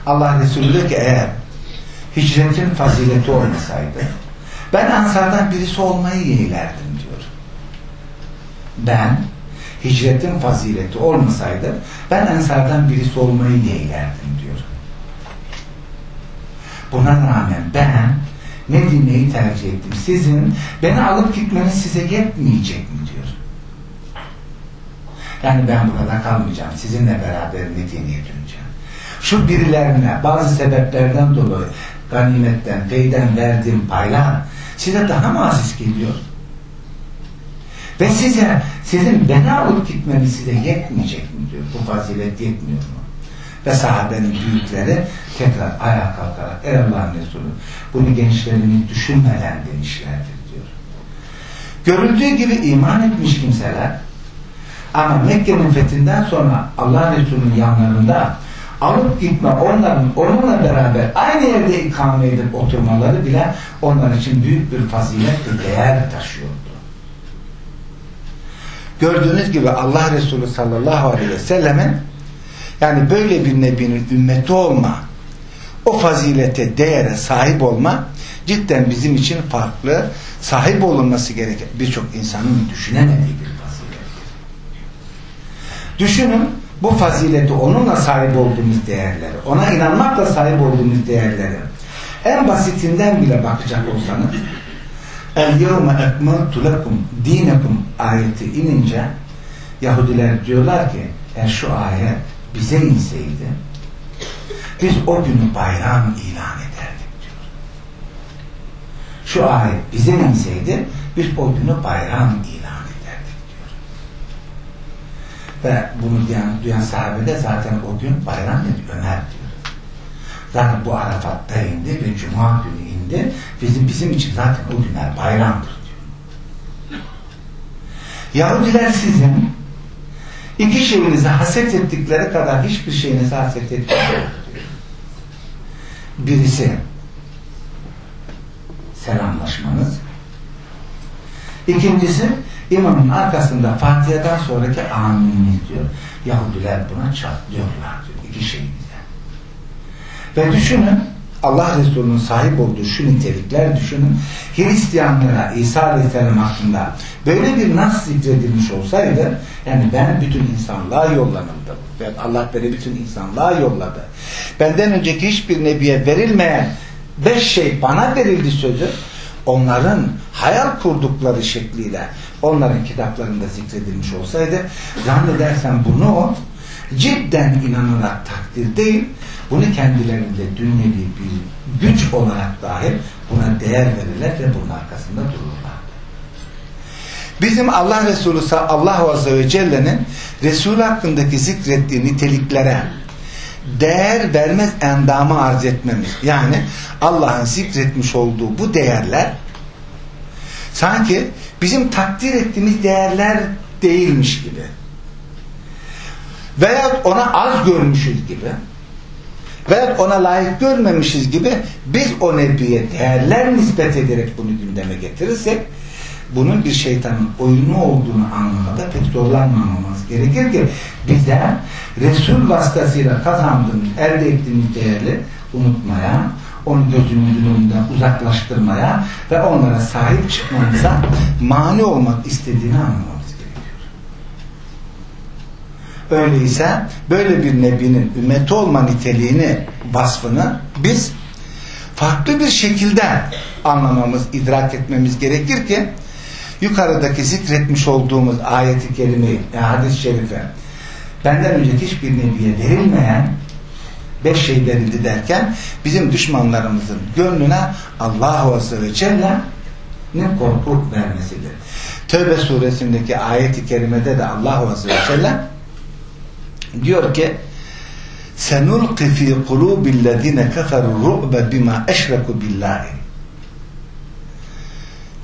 Allah Resulü diyor ki eğer hicretin fazileti olmasaydı ben ansardan birisi olmayı yeğlerdim diyor. Ben hicretin fazileti olmasaydı ben ensardan birisi olmayı yeğlerdim diyor. Buna rağmen ben ne dinleyi tercih ettim. Sizin beni alıp gitmeniz size yetmeyecek mi diyor. Yani ben burada kalmayacağım. Sizinle beraber Medine'ye döneceğim. Şu birilerine bazı sebeplerden dolayı ganimetten, feyden verdiğim paylar size daha mı aziz geliyor? Ve size, sizin beni alıp gitmeniz size yetmeyecek mi diyor. Bu fazilet yetmiyor mu? Ve sahabenin büyükleri tekrar ayağa kalkarak Ey Allah'ın Resulü bunu gençlerimiz düşünmeden demişlerdir diyor. Görüldüğü gibi iman etmiş kimseler ama Mekke'nin fethinden sonra Allah Resulü'nün yanlarında alıp gitme onların onunla beraber aynı yerde ikame edip oturmaları bile onlar için büyük bir fazilet ve değer taşıyordu. Gördüğünüz gibi Allah Resulü sallallahu aleyhi ve sellemin yani böyle bir nebinin ümmeti olma o fazilete, değere sahip olma cidden bizim için farklı sahip olunması gereken birçok insanın düşünemediği bir fazilettir. Düşünün bu fazileti onunla sahip olduğumuz değerleri, ona inanmakla sahip olduğumuz değerleri en basitinden bile bakacak olsanız yevme ekmeltu lekum dinekum ayeti inince Yahudiler diyorlar ki eğer şu ayet bize inseydi biz o günü bayram ilan ederdik diyor. Şu ayet bize inseydi biz o günü bayram ilan ederdik diyor. Ve bunu diyen, duyan sahabe de zaten o gün bayram dedi Ömer diyor. Zaten bu Arafat'ta indi ve Cuma günü indi. Bizim bizim için zaten o günler bayramdır diyor. Yahudiler sizin iki şeyinizi haset ettikleri kadar hiçbir şeyinizi haset etmiyor. Birisi selamlaşmanız. İkincisi imamın arkasında Fatiha'dan sonraki amininiz diyor. Yahudiler buna çatlıyorlar diyor. İki şeyinizden. Ve düşünün Allah Resulü'nün sahip olduğu şu nitelikler düşünün. Hristiyanlara İsa Aleyhisselam hakkında böyle bir nas zikredilmiş olsaydı yani ben bütün insanlığa yollanıldım. Ve Allah beni bütün insanlığa yolladı. Benden önceki hiçbir nebiye verilmeyen beş şey bana verildi sözü onların hayal kurdukları şekliyle onların kitaplarında zikredilmiş olsaydı zannedersem bunu o cidden inanılarak takdir değil bunu kendilerinde dünyevi bir güç olarak dahi buna değer verirler ve bunun arkasında dururlar. Bizim Allah Resulü Allah Azze ve Celle'nin Resul hakkındaki zikrettiği niteliklere değer vermez endamı arz etmemiz. Yani Allah'ın zikretmiş olduğu bu değerler sanki bizim takdir ettiğimiz değerler değilmiş gibi. Veya ona az görmüşüz gibi ve ona layık görmemişiz gibi biz o nebiye değerler nispet ederek bunu gündeme getirirsek bunun bir şeytanın oyunu olduğunu anlamada pek zorlanmamamız gerekir ki bize Resul vasıtasıyla kazandığımız, elde ettiğimiz değerli unutmaya, onu gözümüzün önünden uzaklaştırmaya ve onlara sahip çıkmamıza mani olmak istediğini anlamamız gerekiyor. Öyleyse böyle bir nebinin ümmeti olma niteliğini, vasfını biz farklı bir şekilde anlamamız, idrak etmemiz gerekir ki yukarıdaki zikretmiş olduğumuz ayeti kerimeyi, hadis-i şerife benden önce hiçbir nebiye verilmeyen beş şey verildi derken bizim düşmanlarımızın gönlüne Allah Azze ve Celle'nin korku vermesidir. Tövbe suresindeki ayeti kerimede de Allah Azze ve Celle diyor ki senulqi fi kulubillezine keferu ru'be bima eşreku billahi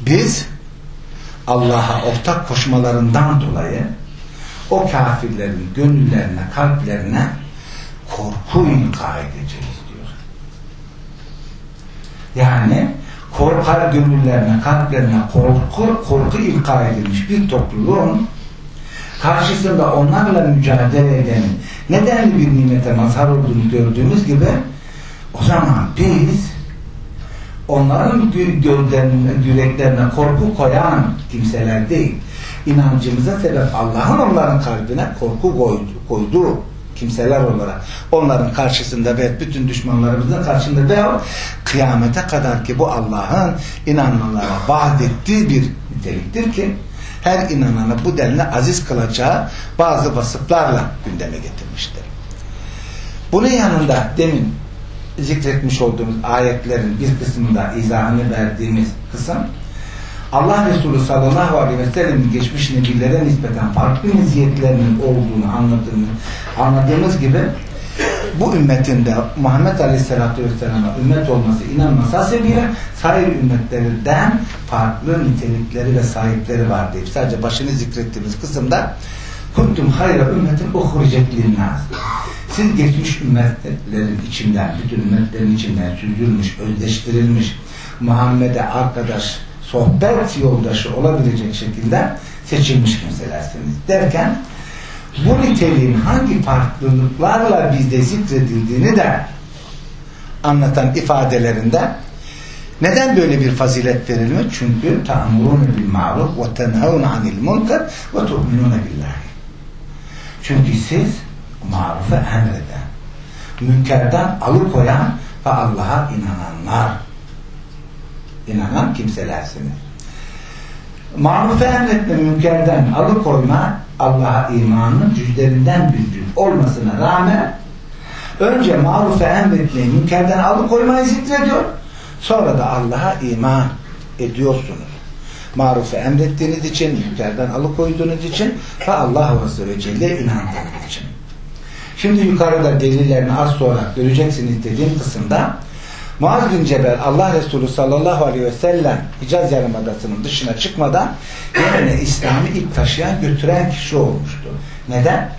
biz Allah'a ortak koşmalarından dolayı o kafirlerin gönüllerine, kalplerine inka edeceğiz diyor. Yani korkar gönüllerine, kalplerine korku, korku ilka edilmiş bir topluluğun karşısında onlarla mücadele edenin nedenli bir nimete mazhar olduğunu gördüğümüz gibi o zaman biz onların göllerine, yüreklerine korku koyan kimseler değil. İnancımıza sebep Allah'ın onların kalbine korku koydu, koyduğu kimseler olarak onların karşısında ve bütün düşmanlarımızın karşısında ve kıyamete kadar ki bu Allah'ın inanmalara vaat ettiği bir niteliktir ki her inananı bu denli aziz kılacağı bazı vasıflarla gündeme getirmiştir. Bunun yanında demin zikretmiş olduğumuz ayetlerin bir kısmında izahını verdiğimiz kısım Allah Resulü sallallahu aleyhi ve sellem'in geçmiş nebillere nispeten farklı meziyetlerinin olduğunu anladığımız, anladığımız gibi bu ümmetinde Muhammed Aleyhisselatü Vesselam'a ümmet olması inanması hasebiyle sair ümmetlerden farklı nitelikleri ve sahipleri var deyip sadece başını zikrettiğimiz kısımda kuntum hayra ümmetin uhricet linnâs siz geçmiş ümmetlerin içinden bütün ümmetlerin içinden süzülmüş, özdeştirilmiş Muhammed'e arkadaş sohbet yoldaşı olabilecek şekilde seçilmiş kimselersiniz derken bu niteliğin hangi farklılıklarla bizde zikredildiğini de anlatan ifadelerinde neden böyle bir fazilet verilmiş? Çünkü ta'murun bil ma'ruf ve tenhavun anil munkar ve tu'minun billahi. Çünkü siz marufu emreden, münkerden alıkoyan ve Allah'a inananlar inanan kimselersiniz. Marufu emretme münkerden alıkoyma Allah'a imanın cüzlerinden cüz olmasına rağmen önce marufu emretmeyi münkerden alıkoymayı zikrediyor. Sonra da Allah'a iman ediyorsunuz. Marufu emrettiğiniz için, münkerden alıkoyduğunuz için ve Allah Azze ve Celle inandığınız için. Şimdi yukarıda delillerini az sonra göreceksiniz dediğim kısımda Muaz bin Cebel Allah Resulü sallallahu aleyhi ve sellem Hicaz Yarımadası'nın dışına çıkmadan yerine İslam'ı ilk taşıyan götüren kişi olmuştu. Neden?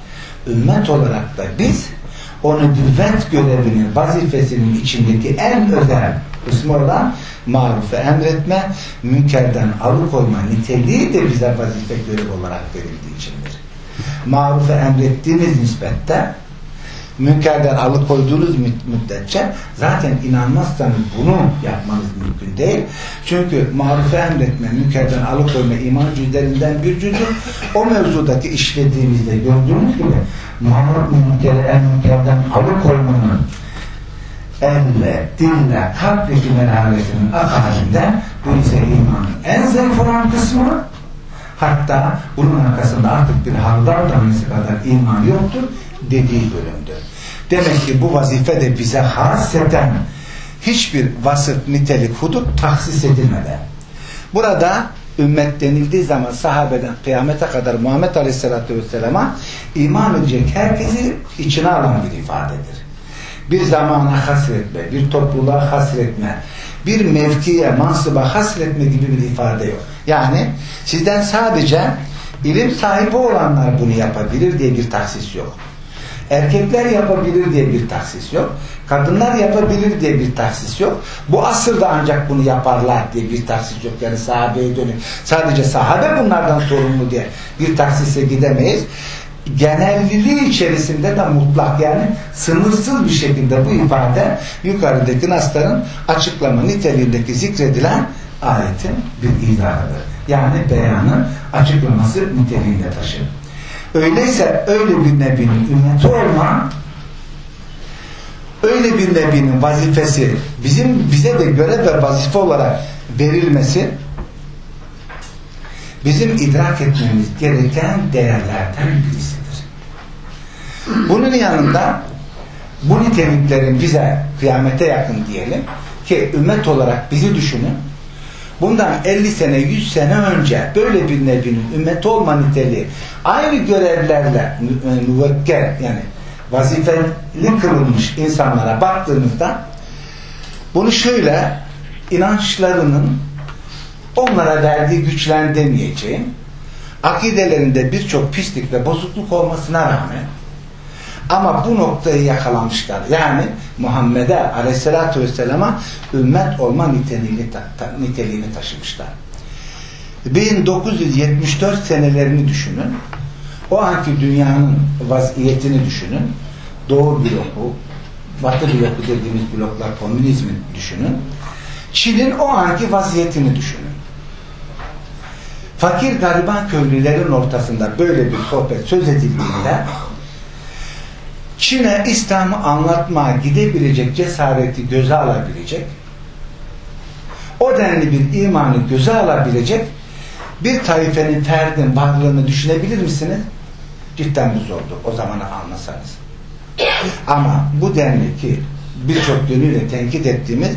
Ümmet olarak da biz o nübüvvet görevinin vazifesinin içindeki en özel kısmı olan marufu emretme, münkerden alıkoyma niteliği de bize vazife görev olarak verildiği içindir. Marufu emrettiğimiz nispette münkerden alıkoyduğunuz müddetçe zaten inanmazsanız bunu yapmanız mümkün değil. Çünkü marufu emretme, münkerden alıkoyma iman cüzlerinden bir cüzdür. O mevzudaki işlediğimizde gördüğünüz gibi maruf münkeri münkerden alıkoymanın elle, dille, kalpteki merhametinin akabinde bu ise imanın en zayıf olan kısmı hatta bunun arkasında artık bir hardal tanesi kadar iman yoktur dediği bölümdür. Demek ki bu vazife de bize hasreten hiçbir vasıf, nitelik, hudut tahsis edilmeden. Burada ümmet denildiği zaman sahabeden kıyamete kadar Muhammed Aleyhisselatü Vesselam'a iman edecek herkesi içine alan bir ifadedir. Bir zamana hasretme, bir topluluğa hasretme, bir mevkiye, mansıba hasretme gibi bir ifade yok. Yani sizden sadece ilim sahibi olanlar bunu yapabilir diye bir tahsis yok. Erkekler yapabilir diye bir tahsis yok. Kadınlar yapabilir diye bir tahsis yok. Bu asırda ancak bunu yaparlar diye bir tahsis yok. Yani sahabeye dönük. Sadece sahabe bunlardan sorumlu diye bir tahsise gidemeyiz. Genelliliği içerisinde de mutlak yani sınırsız bir şekilde bu ifade yukarıdaki nasların açıklama niteliğindeki zikredilen ayetin bir izahıdır. Yani beyanın açıklaması niteliğinde taşır. Öyleyse öyle bir nebinin ümmeti olma öyle bir nebinin vazifesi bizim bize de görev ve vazife olarak verilmesi bizim idrak etmemiz gereken değerlerden birisidir. Bunun yanında bu niteliklerin bize kıyamete yakın diyelim ki ümmet olarak bizi düşünün bundan 50 sene 100 sene önce böyle bir nebinin ümmet olma niteliği aynı görevlerle müvekker yani vazifeli kılınmış insanlara baktığınızda bunu şöyle inançlarının onlara verdiği güçlen demeyeceğim akidelerinde birçok pislik ve bozukluk olmasına rağmen ama bu noktayı yakalamışlar. Yani Muhammed'e aleyhissalatü vesselama ümmet olma niteliğini, ta, niteliğini taşımışlar. 1974 senelerini düşünün. O anki dünyanın vaziyetini düşünün. Doğu bloku, Batı bloku dediğimiz bloklar komünizmi düşünün. Çin'in o anki vaziyetini düşünün. Fakir gariban köylülerin ortasında böyle bir sohbet söz edildiğinde Çin'e İslam'ı anlatmaya gidebilecek cesareti göze alabilecek o denli bir imanı göze alabilecek bir taifenin ferdin varlığını düşünebilir misiniz? Cidden bu zordu. O zamanı anlasanız. Ama bu denli ki birçok yönüyle tenkit ettiğimiz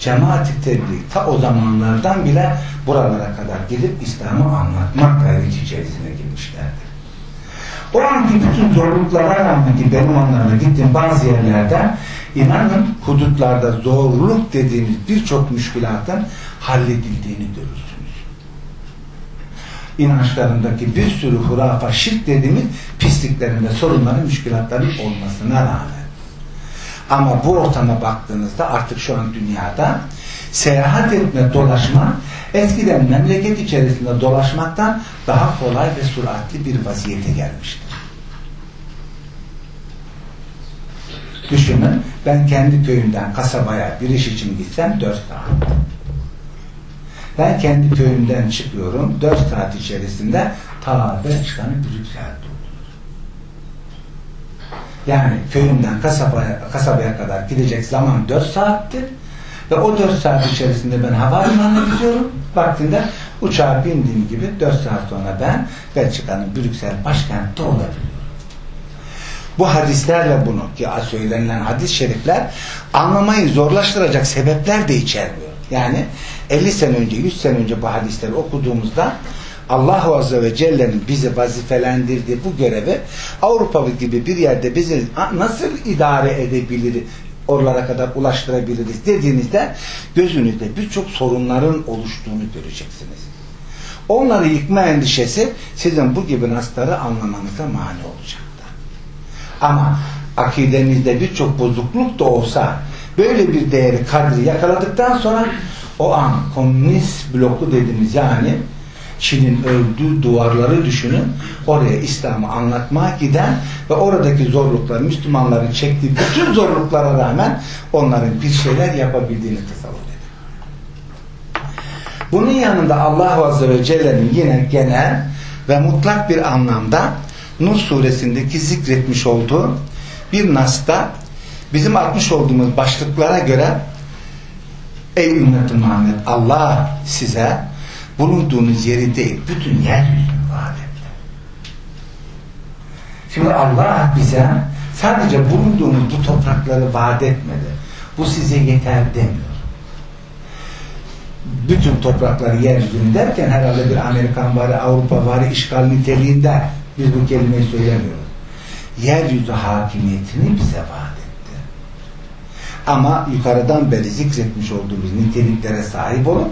cemaat-i tebliğ ta o zamanlardan bile buralara kadar gelip İslam'ı anlatmak gayreti içerisine girmişlerdi. O anki bütün zorluklara rağmen ki benim onlarla gittiğim bazı yerlerde inanın hudutlarda zorluk dediğimiz birçok müşkilatın halledildiğini görürsünüz. İnançlarındaki bir sürü hurafa, şirk dediğimiz pisliklerinde sorunların, müşkilatların olmasına rağmen. Ama bu ortama baktığınızda artık şu an dünyada seyahat etme, dolaşma eskiden memleket içerisinde dolaşmaktan daha kolay ve süratli bir vaziyete gelmiştir. Düşünün, ben kendi köyümden kasabaya bir iş için gitsem 4 saat. Ben kendi köyümden çıkıyorum, 4 saat içerisinde ta Belçika'nın Brüksel'de. Yani köyümden kasabaya, kasabaya kadar gidecek zaman 4 saattir. Ve o 4 saat içerisinde ben havalimanına gidiyorum. Vaktinde uçağa bindiğim gibi 4 saat sonra ben Belçika'nın Brüksel başkentte olabiliyorum. Bu hadislerle bunu ki söylenilen hadis-i şerifler anlamayı zorlaştıracak sebepler de içermiyor. Yani 50 sene önce, 100 sene önce bu hadisleri okuduğumuzda Allah Azze ve Celle'nin bizi vazifelendirdiği bu görevi Avrupa gibi bir yerde bizi nasıl idare edebilir, oralara kadar ulaştırabiliriz dediğinizde gözünüzde birçok sorunların oluştuğunu göreceksiniz. Onları yıkma endişesi sizin bu gibi nasları anlamanıza mani olacaktır. Ama akidenizde birçok bozukluk da olsa böyle bir değeri kadri yakaladıktan sonra o an komünist bloku dediğimiz yani Çin'in öldüğü duvarları düşünün. Oraya İslam'ı anlatmaya giden ve oradaki zorluklar, Müslümanların çektiği bütün zorluklara rağmen onların bir şeyler yapabildiğini tasavvur edin. Bunun yanında Allah Azze ve Celle'nin yine genel ve mutlak bir anlamda Nur suresindeki zikretmiş olduğu bir nasta bizim atmış olduğumuz başlıklara göre Ey ümmet Muhammed Allah size bulunduğunuz yeri değil, bütün yeryüzünü vaat etti. Şimdi Allah bize sadece bulunduğumuz bu toprakları vaat etmedi. Bu size yeter demiyor. Bütün toprakları yeryüzünü derken herhalde bir Amerikan var, Avrupa var, işgal niteliğinde biz bu kelimeyi söylemiyoruz. Yeryüzü hakimiyetini bize vaat etti. Ama yukarıdan beri zikretmiş olduğumuz niteliklere sahip olup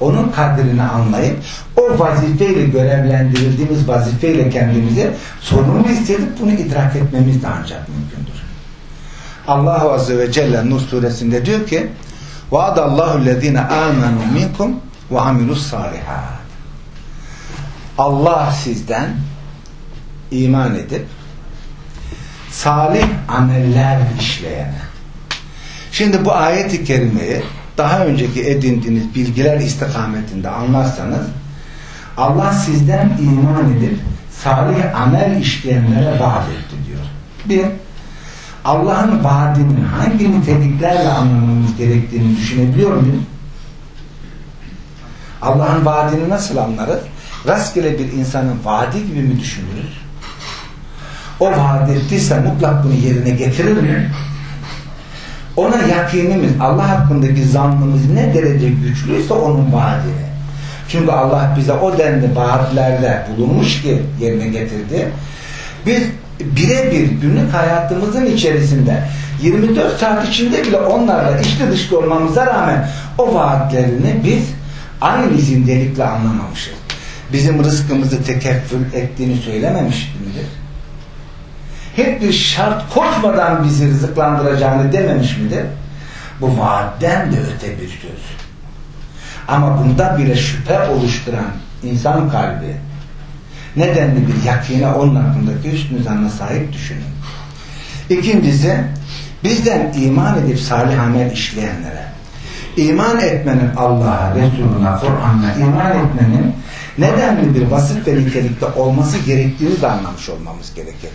onun kadrini anlayıp o vazifeyle görevlendirildiğimiz vazifeyle kendimizi sorumlu hissedip bunu idrak etmemiz de ancak mümkündür. Allah Azze ve Celle Nur suresinde diyor ki وَعَدَ اللّٰهُ الَّذ۪ينَ آمَنُوا مِنْكُمْ وَعَمِلُوا الصَّالِحَاتِ Allah sizden iman edip salih ameller işleyene. Şimdi bu ayet-i kerimeyi daha önceki edindiğiniz bilgiler istikametinde anlarsanız Allah sizden iman edip salih amel işleyenlere vaat etti diyor. Bir, Allah'ın vaadini hangi niteliklerle anlamamız gerektiğini düşünebiliyor muyuz? Allah'ın vaadini nasıl anlarız? Rastgele bir insanın vaadi gibi mi düşünürüz? O vaat ettiyse mutlak bunu yerine getirir mi? Ona yakinimiz, Allah hakkındaki zannımız ne derece güçlüyse onun vaadini. Çünkü Allah bize o denli vaatlerle bulunmuş ki yerine getirdi. Biz birebir günlük hayatımızın içerisinde 24 saat içinde bile onlarla içli dışlı olmamıza rağmen o vaatlerini biz aynı zindelikle anlamamışız. Bizim rızkımızı tekeffül ettiğini söylememiş midir? Hep bir şart koşmadan bizi rızıklandıracağını dememiş midir? Bu vaatten de öte bir söz. Ama bunda bile şüphe oluşturan insan kalbi nedenli bir yakine onun hakkındaki üstün zanna sahip düşünün. İkincisi bizden iman edip salih amel işleyenlere iman etmenin Allah'a, Resulüne, Kur'an'a iman etmenin nedenli bir vasıf ve nitelikte olması gerektiğini de anlamış olmamız gerekir.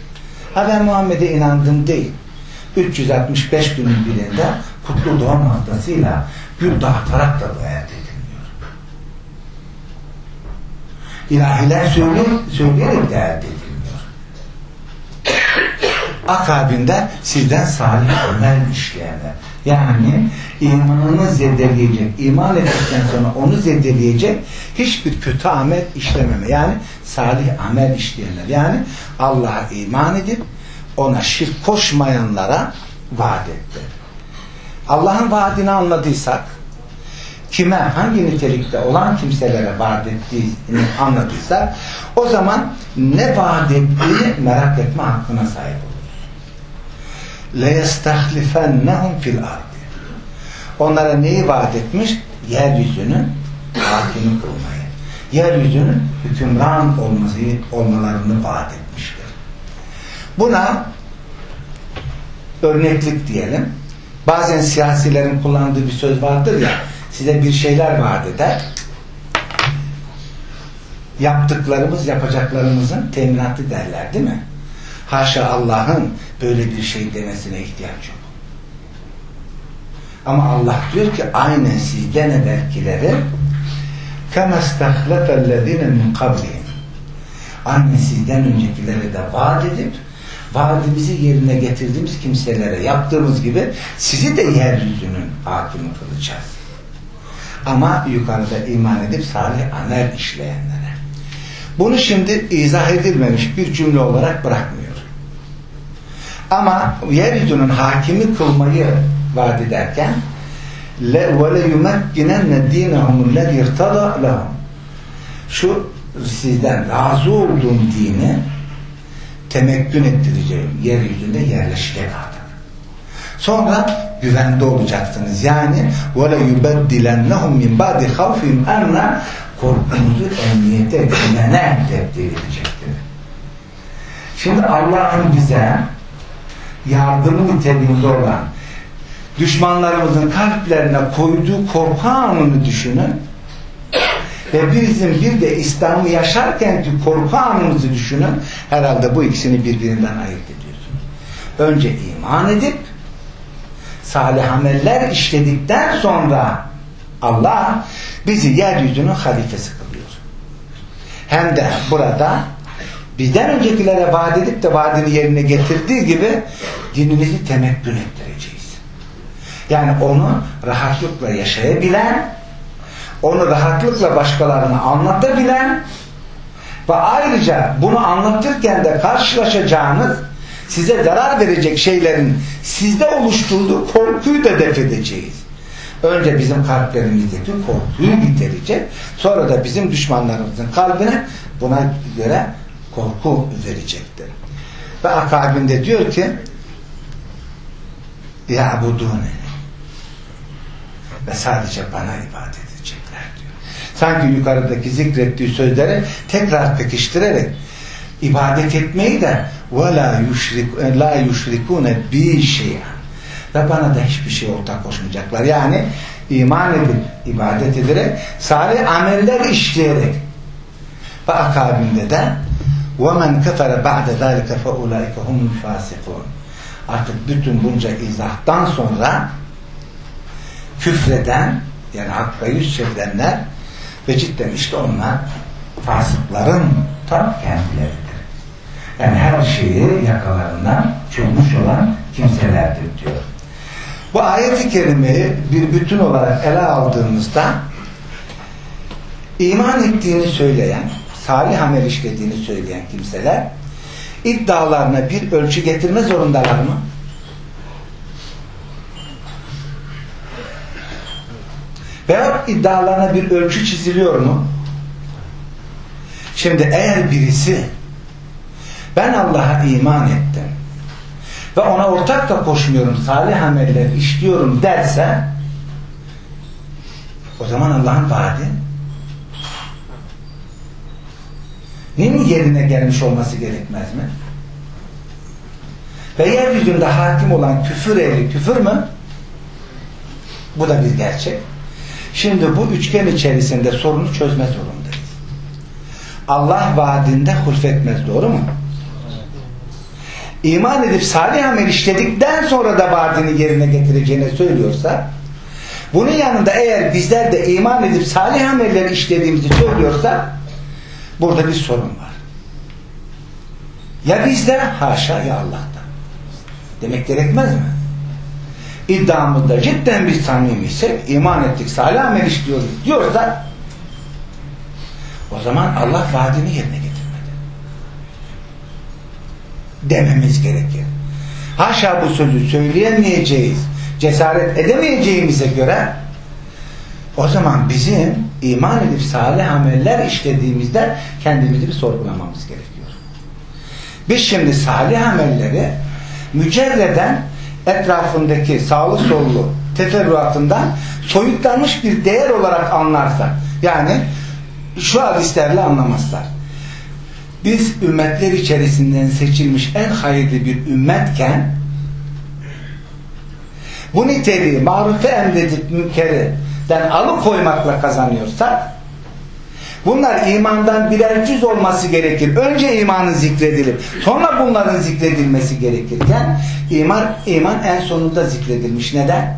Ha ben Muhammed'e inandım değil. 365 günün birinde kutlu doğum haftasıyla gül dağıtarak da bu elde edilmiyor. İlahiler söyleyerek, söyleyerek de elde edilmiyor. Akabinde sizden salih amel işleyenler. Yani imanını zedeleyecek, iman ettikten sonra onu zedeleyecek hiçbir kötü amel işlememe. Yani salih amel işleyenler. Yani Allah'a iman edip ona şirk koşmayanlara vaat etti. Allah'ın vaadini anladıysak kime hangi nitelikte olan kimselere vaat ettiğini anladıysak o zaman ne vaat ettiğini merak etme hakkına sahip oluruz. لَيَسْتَخْلِفَنَّهُمْ fil ardi. Onlara neyi vaat etmiş? Yeryüzünün hakimi kılmayı. Yeryüzünün hükümran olması, olmalarını vaat etmiştir. Buna örneklik diyelim. Bazen siyasilerin kullandığı bir söz vardır ya size bir şeyler vaat eder. Yaptıklarımız yapacaklarımızın teminatı derler değil mi? Haşa Allah'ın böyle bir şey demesine ihtiyaç yok. Ama Allah diyor ki aynen sizden evvelkileri كَمَا اسْتَخْلَفَ الَّذ۪ينَ مِنْ قَبْلِهِمْ Aynen sizden öncekileri de vaat edip vaadimizi yerine getirdiğimiz kimselere yaptığımız gibi sizi de yeryüzünün hakimi kılacağız. Ama yukarıda iman edip salih amel işleyenlere. Bunu şimdi izah edilmemiş bir cümle olarak bırakmıyor. Ama yeryüzünün hakimi kılmayı vaat ederken وَلَيُمَكِّنَنَّ دِينَهُمُ الَّذِي ارْتَضَى لَهُمْ Şu sizden razı olduğum dini temekkün ettireceğim. Yeryüzünde yerleşecek artık. Sonra güvende olacaksınız. Yani وَلَيُبَدِّلَنَّهُمْ مِنْ بَعْدِ خَوْفِهِمْ اَنَّا korkunuzu emniyete, güvene tebdil edecektir. Şimdi Allah'ın bize yardımı niteliğinde olan düşmanlarımızın kalplerine koyduğu korku anını düşünün ve bizim bir de İslam'ı yaşarkenki korku anımızı düşünün herhalde bu ikisini birbirinden ayırt ediyorsunuz. Önce iman edip salih ameller işledikten sonra Allah bizi yeryüzünün halifesi kılıyor. Hem de burada bizden öncekilere vaat edip de vaadini yerine getirdiği gibi dinimizi temekkün ettireceğiz. Yani onu rahatlıkla yaşayabilen, onu rahatlıkla başkalarına anlatabilen ve ayrıca bunu anlatırken de karşılaşacağınız size zarar verecek şeylerin sizde oluşturduğu korkuyu da def edeceğiz. Önce bizim kalplerimizdeki korkuyu giderecek. Sonra da bizim düşmanlarımızın kalbine buna göre korku verecektir. Ve akabinde diyor ki ya ya'budune ve sadece bana ibadet edecekler diyor. Sanki yukarıdaki zikrettiği sözleri tekrar pekiştirerek ibadet etmeyi de ve la yushrik la yushrikune bi şey'a ve bana da hiçbir şey ortak koşmayacaklar. Yani iman edip ibadet ederek salih ameller işleyerek ve akabinde de وَمَنْ كَفَرَ بَعْدَ ذَٰلِكَ فَاُولَٰئِكَ هُمُ الْفَاسِقُونَ Artık bütün bunca izahtan sonra küfreden yani hakka yüz çevirenler ve cidden işte onlar fasıkların tam kendileridir. Yani her şeyi yakalarından çözmüş olan kimselerdir diyor. Bu ayet-i kerimeyi bir bütün olarak ele aldığımızda iman ettiğini söyleyen, salih amel işlediğini söyleyen kimseler iddialarına bir ölçü getirme zorundalar mı? Veya iddialarına bir ölçü çiziliyor mu? Şimdi eğer birisi ben Allah'a iman ettim ve ona ortak da koşmuyorum, salih ameller işliyorum derse o zaman Allah'ın vaadi neyin yerine gelmiş olması gerekmez mi? Ve yeryüzünde hakim olan küfür ehli küfür mü? Bu da bir gerçek. Şimdi bu üçgen içerisinde sorunu çözme zorundayız. Allah vaadinde hulfetmez doğru mu? İman edip salih amel işledikten sonra da vaadini yerine getireceğini söylüyorsa bunun yanında eğer bizler de iman edip salih ameller işlediğimizi söylüyorsa burada bir sorun var. Ya bizde haşa ya Allah'ta. Demek gerekmez mi? İddiamızda cidden bir samimiysek iman ettik, salih amel işliyoruz diyorsa o zaman Allah vaadini yerine getirmedi. Dememiz gerekir. Haşa bu sözü söyleyemeyeceğiz, cesaret edemeyeceğimize göre o zaman bizim iman edip salih ameller işlediğimizde kendimizi bir sorgulamamız gerekiyor. Biz şimdi salih amelleri mücerreden etrafındaki sağlı sollu teferruatından soyutlanmış bir değer olarak anlarsak yani şu hadislerle anlamazlar. Biz ümmetler içerisinden seçilmiş en hayırlı bir ümmetken bu niteliği marufe emredip münkeriden alıkoymakla kazanıyorsak bunlar imandan birer cüz olması gerekir. Önce imanın zikredilip sonra bunların zikredilmesi gerekirken iman, iman en sonunda zikredilmiş. Neden?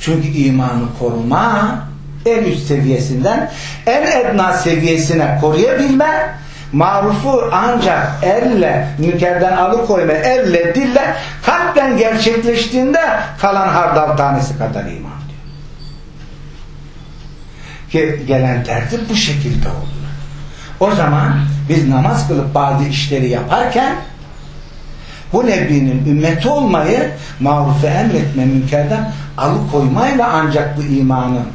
Çünkü imanı koruma en üst seviyesinden en edna seviyesine koruyabilme marufu ancak elle münkerden alıkoyma elle dille kalpten gerçekleştiğinde kalan hardal tanesi kadar iman diyor. Ki gelen tertip bu şekilde olur. O zaman biz namaz kılıp bazı işleri yaparken bu Nebi'nin ümmeti olmayı marufu emretme münkerden alıkoymayla ancak bu imanın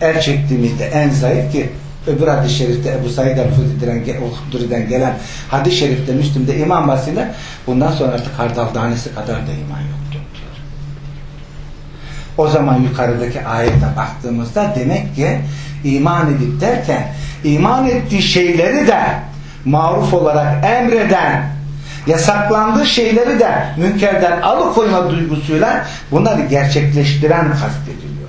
er çektiğimizde en zayıf ki öbür hadis-i şerifte Ebu Said el-Hudri'den gelen hadis-i şerifte Müslüm'de iman bahsinde bundan sonra artık hardal tanesi kadar da iman diyor. O zaman yukarıdaki ayete baktığımızda demek ki iman edip derken iman ettiği şeyleri de maruf olarak emreden yasaklandığı şeyleri de münkerden alıkoyma duygusuyla bunları gerçekleştiren kastediliyor.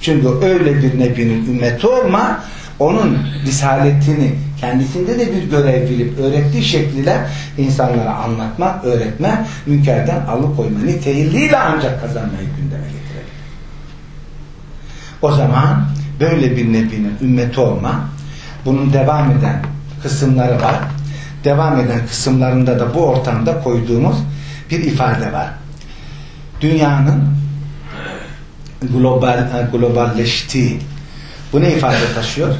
Çünkü öyle bir nebinin ümmeti olma onun risaletini kendisinde de bir görev bilip öğrettiği şekliyle insanlara anlatmak, öğretme, münkerden alıkoyma niteliğiyle ancak kazanmayı getirebilir. O zaman böyle bir nebinin ümmeti olma bunun devam eden kısımları var. Devam eden kısımlarında da bu ortamda koyduğumuz bir ifade var. Dünyanın global, globalleştiği bu ne ifade taşıyor?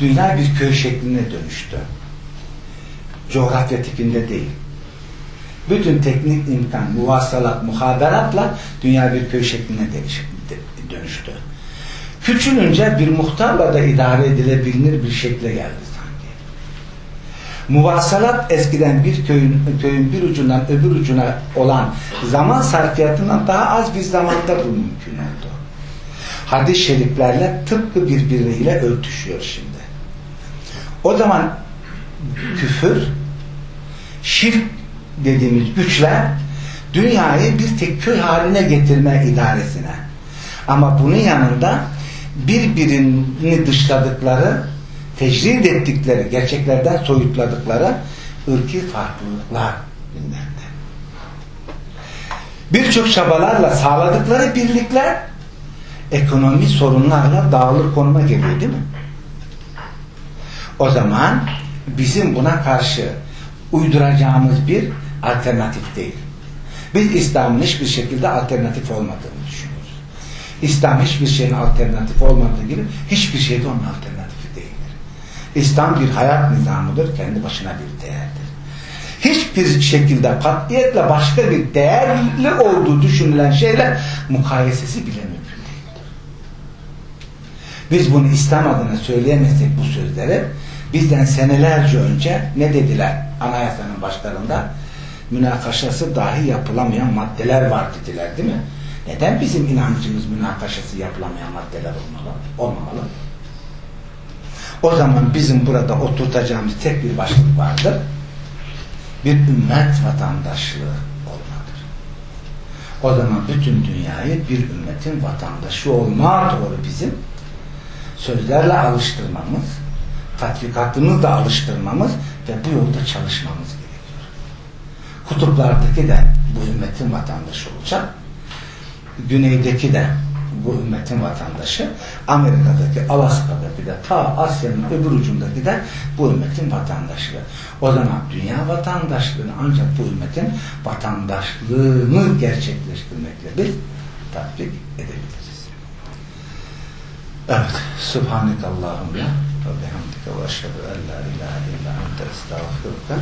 Dünya bir köy şekline dönüştü. Coğrafya tipinde değil. Bütün teknik imkan, muvassalat, muhaberatla dünya bir köy şekline dönüştü. Küçülünce bir muhtarla da idare edilebilir bir şekle geldi sanki. Muvassalat eskiden bir köyün, köyün bir ucundan öbür ucuna olan zaman sarfiyatından daha az bir zamanda bu mümkün oldu. Hadis-i şeriflerle tıpkı birbiriyle örtüşüyor şimdi. O zaman küfür şirk dediğimiz güçler dünyayı bir tek köy haline getirme idaresine. Ama bunun yanında birbirini dışladıkları, tecrid ettikleri, gerçeklerden soyutladıkları ırki farklılıklar gündemde. Birçok çabalarla sağladıkları birlikler ekonomi sorunlarla dağılır konuma geliyor değil mi? O zaman bizim buna karşı uyduracağımız bir alternatif değil. Biz İslam'ın hiçbir şekilde alternatif olmadığını. İslam hiçbir şeyin alternatif olmadığı gibi hiçbir şey de onun alternatifi değildir. İslam bir hayat nizamıdır, kendi başına bir değerdir. Hiçbir şekilde katiyetle başka bir değerli olduğu düşünülen şeyler mukayesesi bile mümkün değildir. Biz bunu İslam adına söyleyemezsek bu sözleri bizden senelerce önce ne dediler anayasanın başlarında? Münakaşası dahi yapılamayan maddeler var dediler değil mi? Neden bizim inancımız münakaşası yapılamayan maddeler olmalı? olmamalı? O zaman bizim burada oturtacağımız tek bir başlık vardır. Bir ümmet vatandaşlığı olmadır. O zaman bütün dünyayı bir ümmetin vatandaşı olma doğru bizim sözlerle alıştırmamız, tatbikatımızla alıştırmamız ve bu yolda çalışmamız gerekiyor. Kutuplardaki de bu ümmetin vatandaşı olacak. Güneydeki de bu ümmetin vatandaşı, Amerika'daki, Alaska'daki de ta Asya'nın öbür ucundaki de bu ümmetin vatandaşlığı. O zaman dünya vatandaşlığını ancak bu ümmetin vatandaşlığını gerçekleştirmekle biz tatbik edebiliriz. Evet. Subhanekallahumma ve bihamdike ve eşhedü en la ilahe illa ente estağfirüke